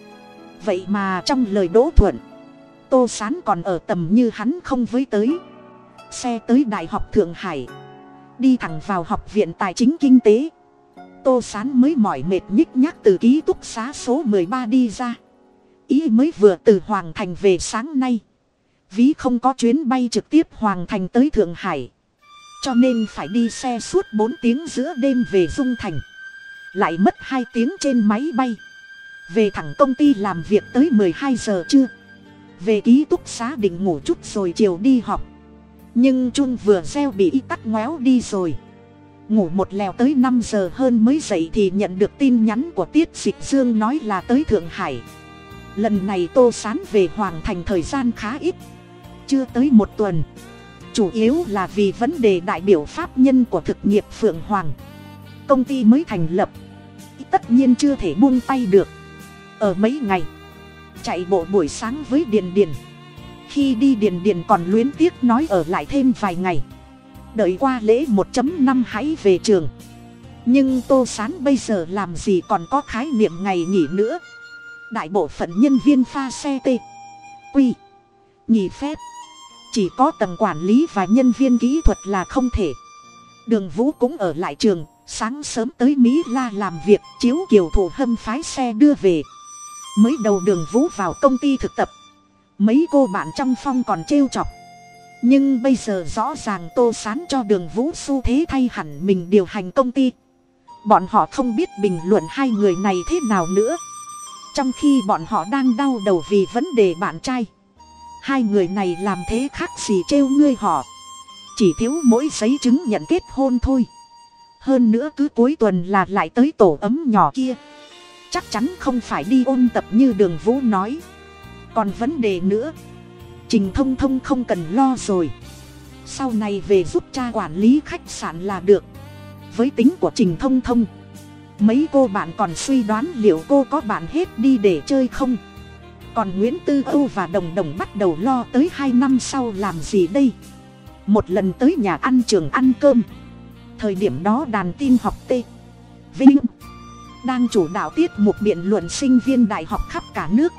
Vậy mà trong lời đỗ thuận, tô sán còn ở tầm như hắn không với tới. Xe tới đại học thượng hải, đi thẳng vào học viện tài chính kinh tế. Tô sán mới mỏi mệt nhích nhác từ ký túc xá số m ộ ư ơ i ba đi ra ý mới vừa từ hoàng thành về sáng nay. Ví không có chuyến bay trực tiếp hoàng thành tới thượng hải. Cho nên phải đi xe suốt bốn tiếng giữa đêm về dung thành. Lại mất hai tiếng trên máy bay. Về thẳng công ty làm việc tới mười hai giờ trưa. Về ký túc xá định ngủ chút rồi chiều đi học. Nhưng chun vừa gieo bị tắt ngoéo đi rồi. Ngủ một lèo tới năm giờ hơn mới dậy thì nhận được tin nhắn của tiết dịch dương nói là tới thượng hải lần này tô sán về hoàng thành thời gian khá ít. Chưa tới một tuần. Chủ yếu là vì vấn đề đại biểu pháp nhân của thực nghiệp phượng hoàng. Công ty mới thành lập. Tất nhiên chưa thể buông tay được. Ở mấy ngày, chạy bộ buổi sáng với điền điền khi đi điền điền còn luyến tiếc nói ở lại thêm vài ngày. Đợi qua lễ một năm hãy về trường. Nhưng tô sán bây giờ làm gì còn có khái niệm ngày nghỉ nữa? Đại bộ phận nhân viên pha xe t quy. Nghỉ phép. Chỉ có tầng quản lý và nhân viên kỹ thuật là không thể. Đường vũ cũng ở lại trường, sáng sớm tới mỹ la làm việc, chiếu kiều thủ hâm phái xe đưa về. Mới đầu đường vũ vào công ty thực tập. Mấy cô bạn trong phong còn trêu chọc. Nhưng bây giờ rõ ràng tô sán cho đường vũ xu thế thay hẳn mình điều hành công ty. Bọn họ không biết bình luận hai người này thế nào nữa trong khi bọn họ đang đau đầu vì vấn đề bạn trai. Hai người này làm thế khác gì trêu ngươi họ. Chỉ thiếu mỗi giấy chứng nhận kết hôn thôi. Hơn nữa cứ cuối tuần là lại tới tổ ấm nhỏ kia. Chắc chắn không phải đi ôn tập như đường vũ nói. Còn vấn đề nữa. Trình thông thông không cần lo rồi. Sau này về giúp cha quản lý khách sạn là được. Với tính của trình thông thông mấy cô bạn còn suy đoán liệu cô có bạn hết đi để chơi không? Còn nguyễn tư âu và đồng đồng bắt đầu lo tới hai năm sau làm gì đây? Một lần tới nhà ăn trường ăn cơm. Thời điểm đó đàn tin học t. Vinh. Đang chủ đạo tiết một biện luận sinh viên đại học khắp cả nước.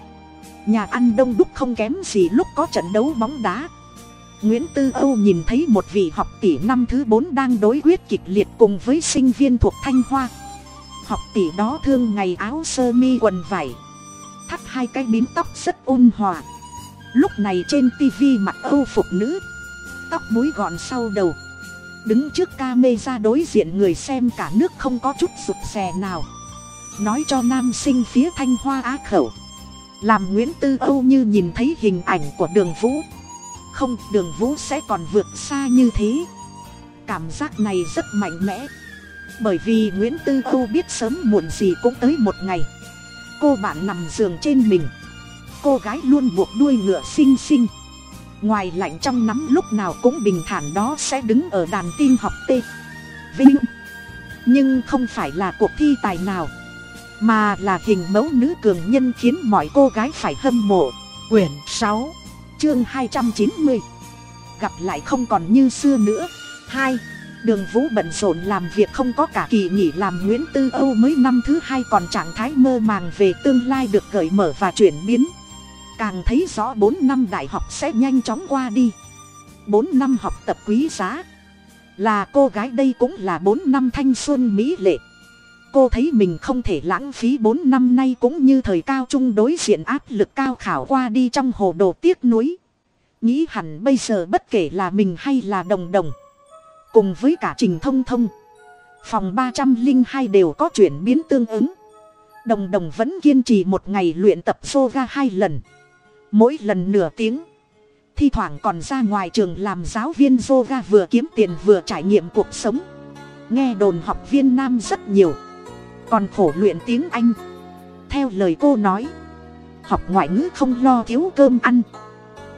Nhà ăn đông đúc không kém gì lúc có trận đấu bóng đá. Nguyễn tư âu nhìn thấy một vị học tỷ năm thứ bốn đang đối quyết kịch liệt cùng với sinh viên thuộc thanh hoa học tỷ đó thương ngày áo sơ mi quần vải. Thắt hai cái bím tóc rất ôn hòa. Lúc này trên tivi mặc âu phục nữ. Tóc búi gọn sau đầu. Đứng trước ca mê ra đối diện người xem cả nước không có chút rụt rè nào. Nói cho nam sinh phía thanh hoa á khẩu. Làm nguyễn tư âu như nhìn thấy hình ảnh của đường vũ. Không, đường vũ sẽ còn vượt xa như thế. Cảm giác này rất mạnh mẽ bởi vì nguyễn tư âu biết sớm muộn gì cũng tới một ngày. Cô bạn nằm giường trên mình. Cô gái luôn buộc đuôi ngựa xinh xinh. Ngoài lạnh trong nắm lúc nào cũng bình thản đó sẽ đứng ở đàn tin học t vinh. Nhưng không phải là cuộc thi tài nào, mà là hình mẫu nữ cường nhân khiến mọi cô gái phải hâm mộ. Quyển sáu, chương hai trăm chín mươi. Gặp lại không còn như xưa nữa. Hai đường vũ bận rộn làm việc không có cả kỳ nghỉ làm nguyễn tư âu mới năm thứ hai còn trạng thái mơ màng về tương lai được gợi mở và chuyển biến. Càng thấy rõ bốn năm đại học sẽ nhanh chóng qua đi. Bốn năm học tập quý giá. Là cô gái đây cũng là bốn năm thanh xuân mỹ lệ. Cô thấy mình không thể lãng phí bốn năm nay cũng như thời cao trung đối diện áp lực cao khảo qua đi trong hồ đồ tiếc nuối. Nghĩ hẳn bây giờ bất kể là mình hay là đồng đồng cùng với cả trình thông thông. Phòng ba trăm linh hai đều có chuyển biến tương ứng. Đồng đồng vẫn kiên trì một ngày luyện tập yoga hai lần. Mỗi lần nửa tiếng, thi thoảng còn ra ngoài trường làm giáo viên yoga vừa kiếm tiền vừa trải nghiệm cuộc sống. Nghe đồn học viên nam rất nhiều, còn khổ luyện tiếng anh. Theo lời cô nói, học ngoại ngữ không lo thiếu cơm ăn.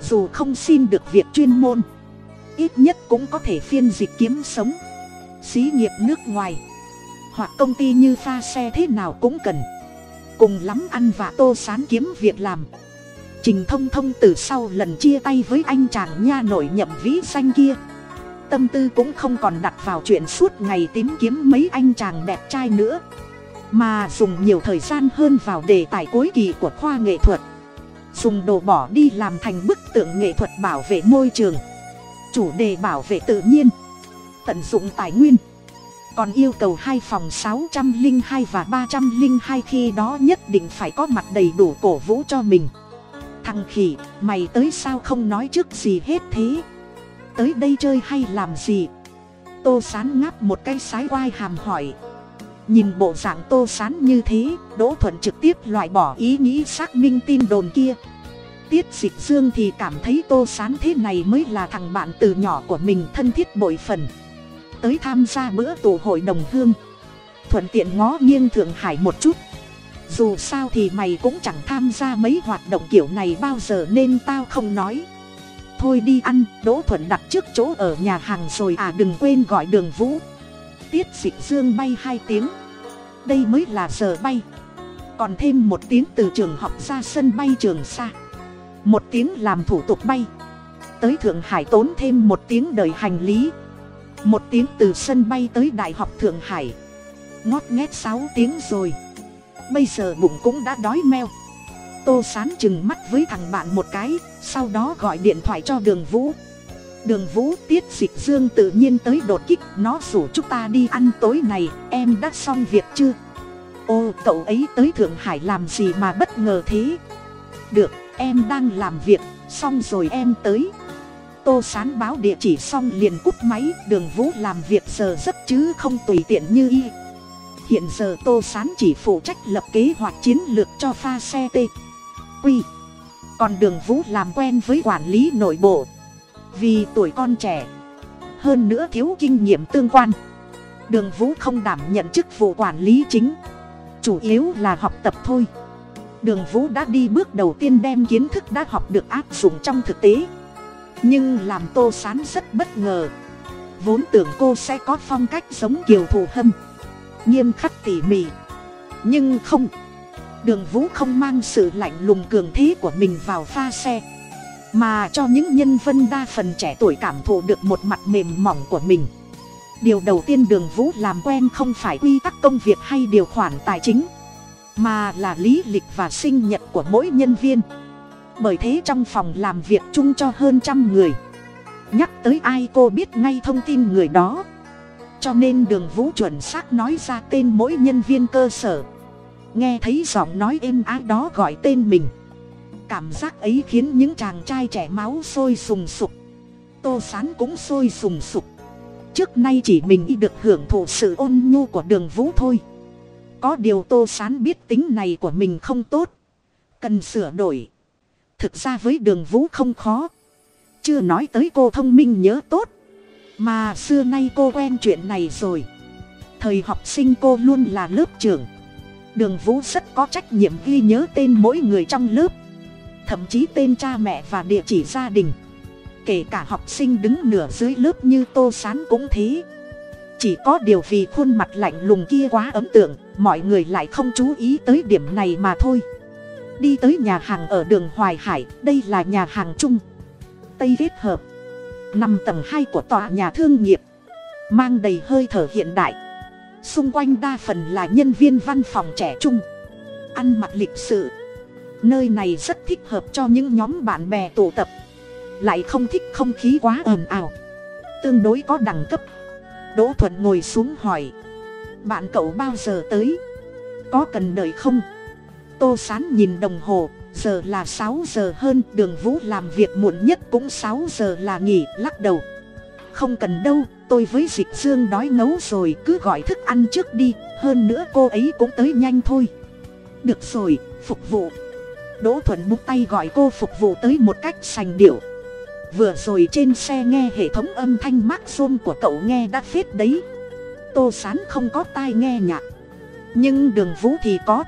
Dù không xin được việc chuyên môn ít nhất cũng có thể phiên dịch kiếm sống. Xí nghiệp nước ngoài, hoặc công ty như pha xe thế nào cũng cần. Cùng lắm ăn và tô sán kiếm việc làm. Trình thông thông từ sau lần chia tay với anh chàng nha nổi nhậm vĩ xanh kia. Tâm tư cũng không còn đặt vào chuyện suốt ngày tìm kiếm mấy anh chàng đẹp trai nữa. Mà dùng nhiều thời gian hơn vào đề tài cuối kỳ của khoa nghệ thuật. Dùng đồ bỏ đi làm thành bức tượng nghệ thuật bảo vệ môi trường chủ đề bảo vệ tự nhiên. Tận dụng tài nguyên. Còn yêu cầu hai phòng sáu trăm linh hai và ba trăm linh hai khi đó nhất định phải có mặt đầy đủ cổ vũ cho mình. Thằng khỉ, mày tới sao không nói trước gì hết thế? Tới đây chơi hay làm gì? Tô sán ngáp một cái sái quai hàm hỏi. Nhìn bộ dạng tô sán như thế, đỗ thuận trực tiếp loại bỏ ý nghĩ xác minh tin đồn kia tiết dịch dương thì cảm thấy tô sán thế này mới là thằng bạn từ nhỏ của mình thân thiết bội phần. Tới tham gia bữa tụ hội đồng hương. Thuận tiện ngó nghiêng thượng hải một chút. Dù sao thì mày cũng chẳng tham gia mấy hoạt động kiểu này bao giờ nên tao không nói. Thôi đi ăn, đỗ thuận đặt trước chỗ ở nhà hàng rồi à đừng quên gọi đường vũ. Tiết dịch dương bay hai tiếng. Đây mới là giờ bay. Còn thêm một tiếng từ trường học ra sân bay trường xa một tiếng làm thủ tục bay. Tới thượng hải tốn thêm một tiếng đợi hành lý. Một tiếng từ sân bay tới đại học thượng hải. Ngót nghét sáu tiếng rồi. Bây giờ bụng cũng đã đói meo. Tô sán chừng mắt với thằng bạn một cái, sau đó gọi điện thoại cho đường vũ. Đường vũ tiết dịch dương tự nhiên tới đột kích, nó rủ chúng ta đi ăn tối này, em đã xong việc chưa? Ô, cậu ấy tới thượng hải làm gì mà bất ngờ thế? Được em đang làm việc, xong rồi em tới. Tô sán báo địa chỉ xong liền cúp máy, đường vũ làm việc giờ rất chứ không tùy tiện như y. Hiện giờ tô sán chỉ phụ trách lập kế hoạch chiến lược cho pha xe t quy còn đường vũ làm quen với quản lý nội bộ. Vì tuổi con trẻ, hơn nữa thiếu kinh nghiệm tương quan. Đường vũ không đảm nhận chức vụ quản lý chính, chủ yếu là học tập thôi đường vũ đã đi bước đầu tiên đem kiến thức đã học được áp dụng trong thực tế. Nhưng làm tô sán rất bất ngờ. Vốn tưởng cô sẽ có phong cách giống kiều thù hâm. Nghiêm khắc tỉ mỉ. Nhưng không. Đường vũ không mang sự lạnh lùng cường thế của mình vào pha xe. Mà cho những nhân vân đa phần trẻ tuổi cảm thụ được một mặt mềm mỏng của mình. Điều đầu tiên đường vũ làm quen không phải quy tắc công việc hay điều khoản tài chính mà là lý lịch và sinh nhật của mỗi nhân viên. Bởi thế trong phòng làm việc chung cho hơn trăm người. Nhắc tới ai cô biết ngay thông tin người đó. Cho nên đường vũ chuẩn xác nói ra tên mỗi nhân viên cơ sở. Nghe thấy giọng nói êm ái đó gọi tên mình. Cảm giác ấy khiến những chàng trai trẻ máu sôi sùng sục. Tô sán cũng sôi sùng sục. Trước nay chỉ mình y được hưởng thụ sự ôn nhu của đường vũ thôi có điều tô sán biết tính này của mình không tốt. Cần sửa đổi. Thực ra với đường vũ không khó. Chưa nói tới cô thông minh nhớ tốt. Mà xưa nay cô quen chuyện này rồi. Thời học sinh cô luôn là lớp trưởng. Đường vũ rất có trách nhiệm ghi nhớ tên mỗi người trong lớp. Thậm chí tên cha mẹ và địa chỉ gia đình. Kể cả học sinh đứng nửa dưới lớp như tô sán cũng thế chỉ có điều vì khuôn mặt lạnh lùng kia quá ấn tượng, mọi người lại không chú ý tới điểm này mà thôi. Đi tới nhà hàng ở đường hoài hải, đây là nhà hàng chung. Tây kết hợp. Nằm tầng hai của tòa nhà thương nghiệp. Mang đầy hơi thở hiện đại. Xung quanh đa phần là nhân viên văn phòng trẻ trung. Ăn mặc lịch sự. Nơi này rất thích hợp cho những nhóm bạn bè tụ tập. Lại không thích không khí quá ồn ào. Tương đối có đẳng cấp đỗ thuận ngồi xuống hỏi. Bạn cậu bao giờ tới? Có cần đợi không? Tô sán nhìn đồng hồ, giờ là sáu giờ hơn, đường vũ làm việc muộn nhất cũng sáu giờ là nghỉ, lắc đầu. Không cần đâu, tôi với dịch dương đói ngấu rồi, cứ gọi thức ăn trước đi, hơn nữa cô ấy cũng tới nhanh thôi. Được rồi, phục vụ. Đỗ thuận bút tay gọi cô phục vụ tới một cách sành điệu vừa rồi trên xe nghe hệ thống âm thanh mát xôm của cậu nghe đã phết đấy. Tô sán không có tai nghe nhạc. Nhưng đường vũ thì có.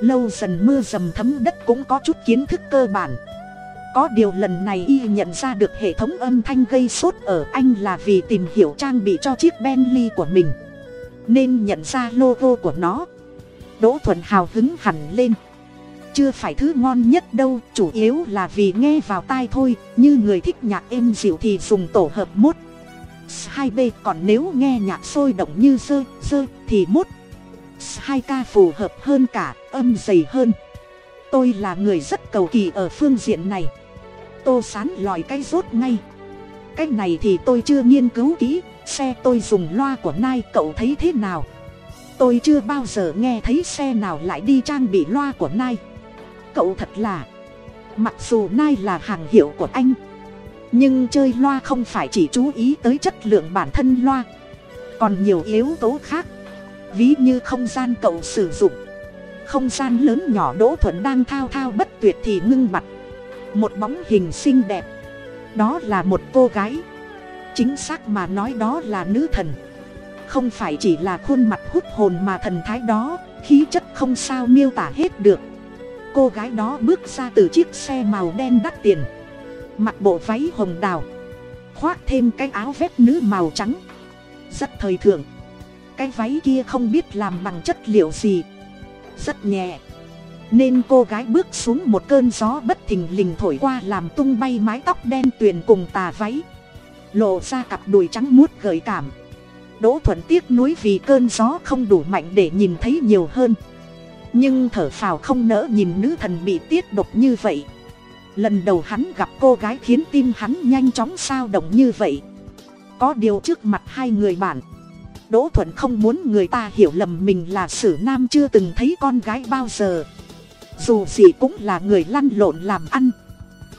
Lâu dần mưa dầm thấm đất cũng có chút kiến thức cơ bản. Có điều lần này y nhận ra được hệ thống âm thanh gây sốt ở anh là vì tìm hiểu trang bị cho chiếc bentley của mình. Nên nhận ra logo của nó. Đỗ thuận hào hứng hẳn lên chưa phải thứ ngon nhất đâu, chủ yếu là vì nghe vào tai thôi, như người thích nhạc êm dịu thì dùng tổ hợp mốt. Hai b, còn nếu nghe nhạc sôi động như sơ sơ thì mốt. Hai ca phù hợp hơn cả, âm dày hơn. Tôi là người rất cầu kỳ ở phương diện này. Tô sán lòi cái rốt ngay. Cái này thì tôi chưa nghiên cứu kỹ, xe tôi dùng loa của nai, cậu thấy thế nào? Tôi chưa bao giờ nghe thấy xe nào lại đi trang bị loa của nai cậu thật là. Mặc dù nai là hàng hiệu của anh, nhưng chơi loa không phải chỉ chú ý tới chất lượng bản thân loa. Còn nhiều yếu tố khác, ví như không gian cậu sử dụng. Không gian lớn nhỏ đỗ thuận đang thao thao bất tuyệt thì ngưng mặt. Một bóng hình xinh đẹp. Đó là một cô gái. Chính xác mà nói đó là nữ thần. Không phải chỉ là khuôn mặt hút hồn mà thần thái đó, khí chất không sao miêu tả hết được cô gái đó bước ra từ chiếc xe màu đen đắt tiền. Mặc bộ váy hồng đào. Khoác thêm cái áo vét nữ màu trắng. Rất thời thượng. Cái váy kia không biết làm bằng chất liệu gì. Rất nhẹ. Nên cô gái bước xuống một cơn gió bất thình lình thổi qua làm tung bay mái tóc đen tuyền cùng tà váy. Lộ ra cặp đùi trắng muốt gợi cảm. Đỗ thuận tiếc nuối vì cơn gió không đủ mạnh để nhìn thấy nhiều hơn nhưng thở phào không nỡ nhìn nữ thần bị tiết độc như vậy. Lần đầu hắn gặp cô gái khiến tim hắn nhanh chóng sao động như vậy. Có điều trước mặt hai người bạn, đỗ thuận không muốn người ta hiểu lầm mình là sử nam chưa từng thấy con gái bao giờ. Dù gì cũng là người lăn lộn làm ăn.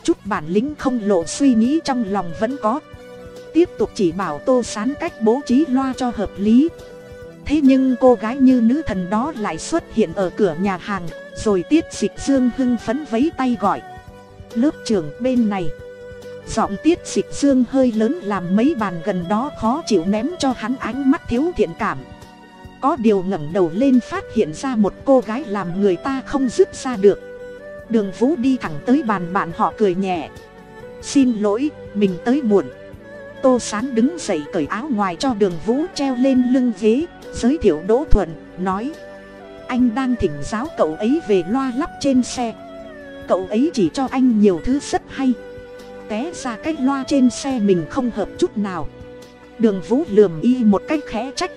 Chút bản lĩnh không lộ suy nghĩ trong lòng vẫn có. Tiếp tục chỉ bảo tô sán cách bố trí loa cho hợp lý thế nhưng cô gái như nữ thần đó lại xuất hiện ở cửa nhà hàng, rồi tiết dịch dương hưng phấn vấy tay gọi. Lớp trưởng bên này. Giọng tiết dịch dương hơi lớn làm mấy bàn gần đó khó chịu ném cho hắn ánh mắt thiếu thiện cảm. Có điều ngẩng đầu lên phát hiện ra một cô gái làm người ta không dứt ra được. Đường vũ đi thẳng tới bàn bạn họ cười nhẹ. Xin lỗi, mình tới muộn. Tô sán đứng dậy cởi áo ngoài cho đường vũ treo lên lưng ghế giới thiệu đỗ thuận, nói, anh đang thỉnh giáo cậu ấy về loa lắp trên xe. Cậu ấy chỉ cho anh nhiều thứ rất hay. Té ra cái loa trên xe mình không hợp chút nào. Đường vũ lườm y một cách khẽ trách,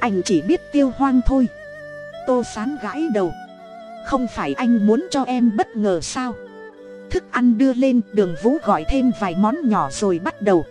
anh chỉ biết tiêu hoang thôi. Tô sán gãi đầu, không phải anh muốn cho em bất ngờ sao? Thức ăn đưa lên, đường vũ gọi thêm vài món nhỏ rồi bắt đầu.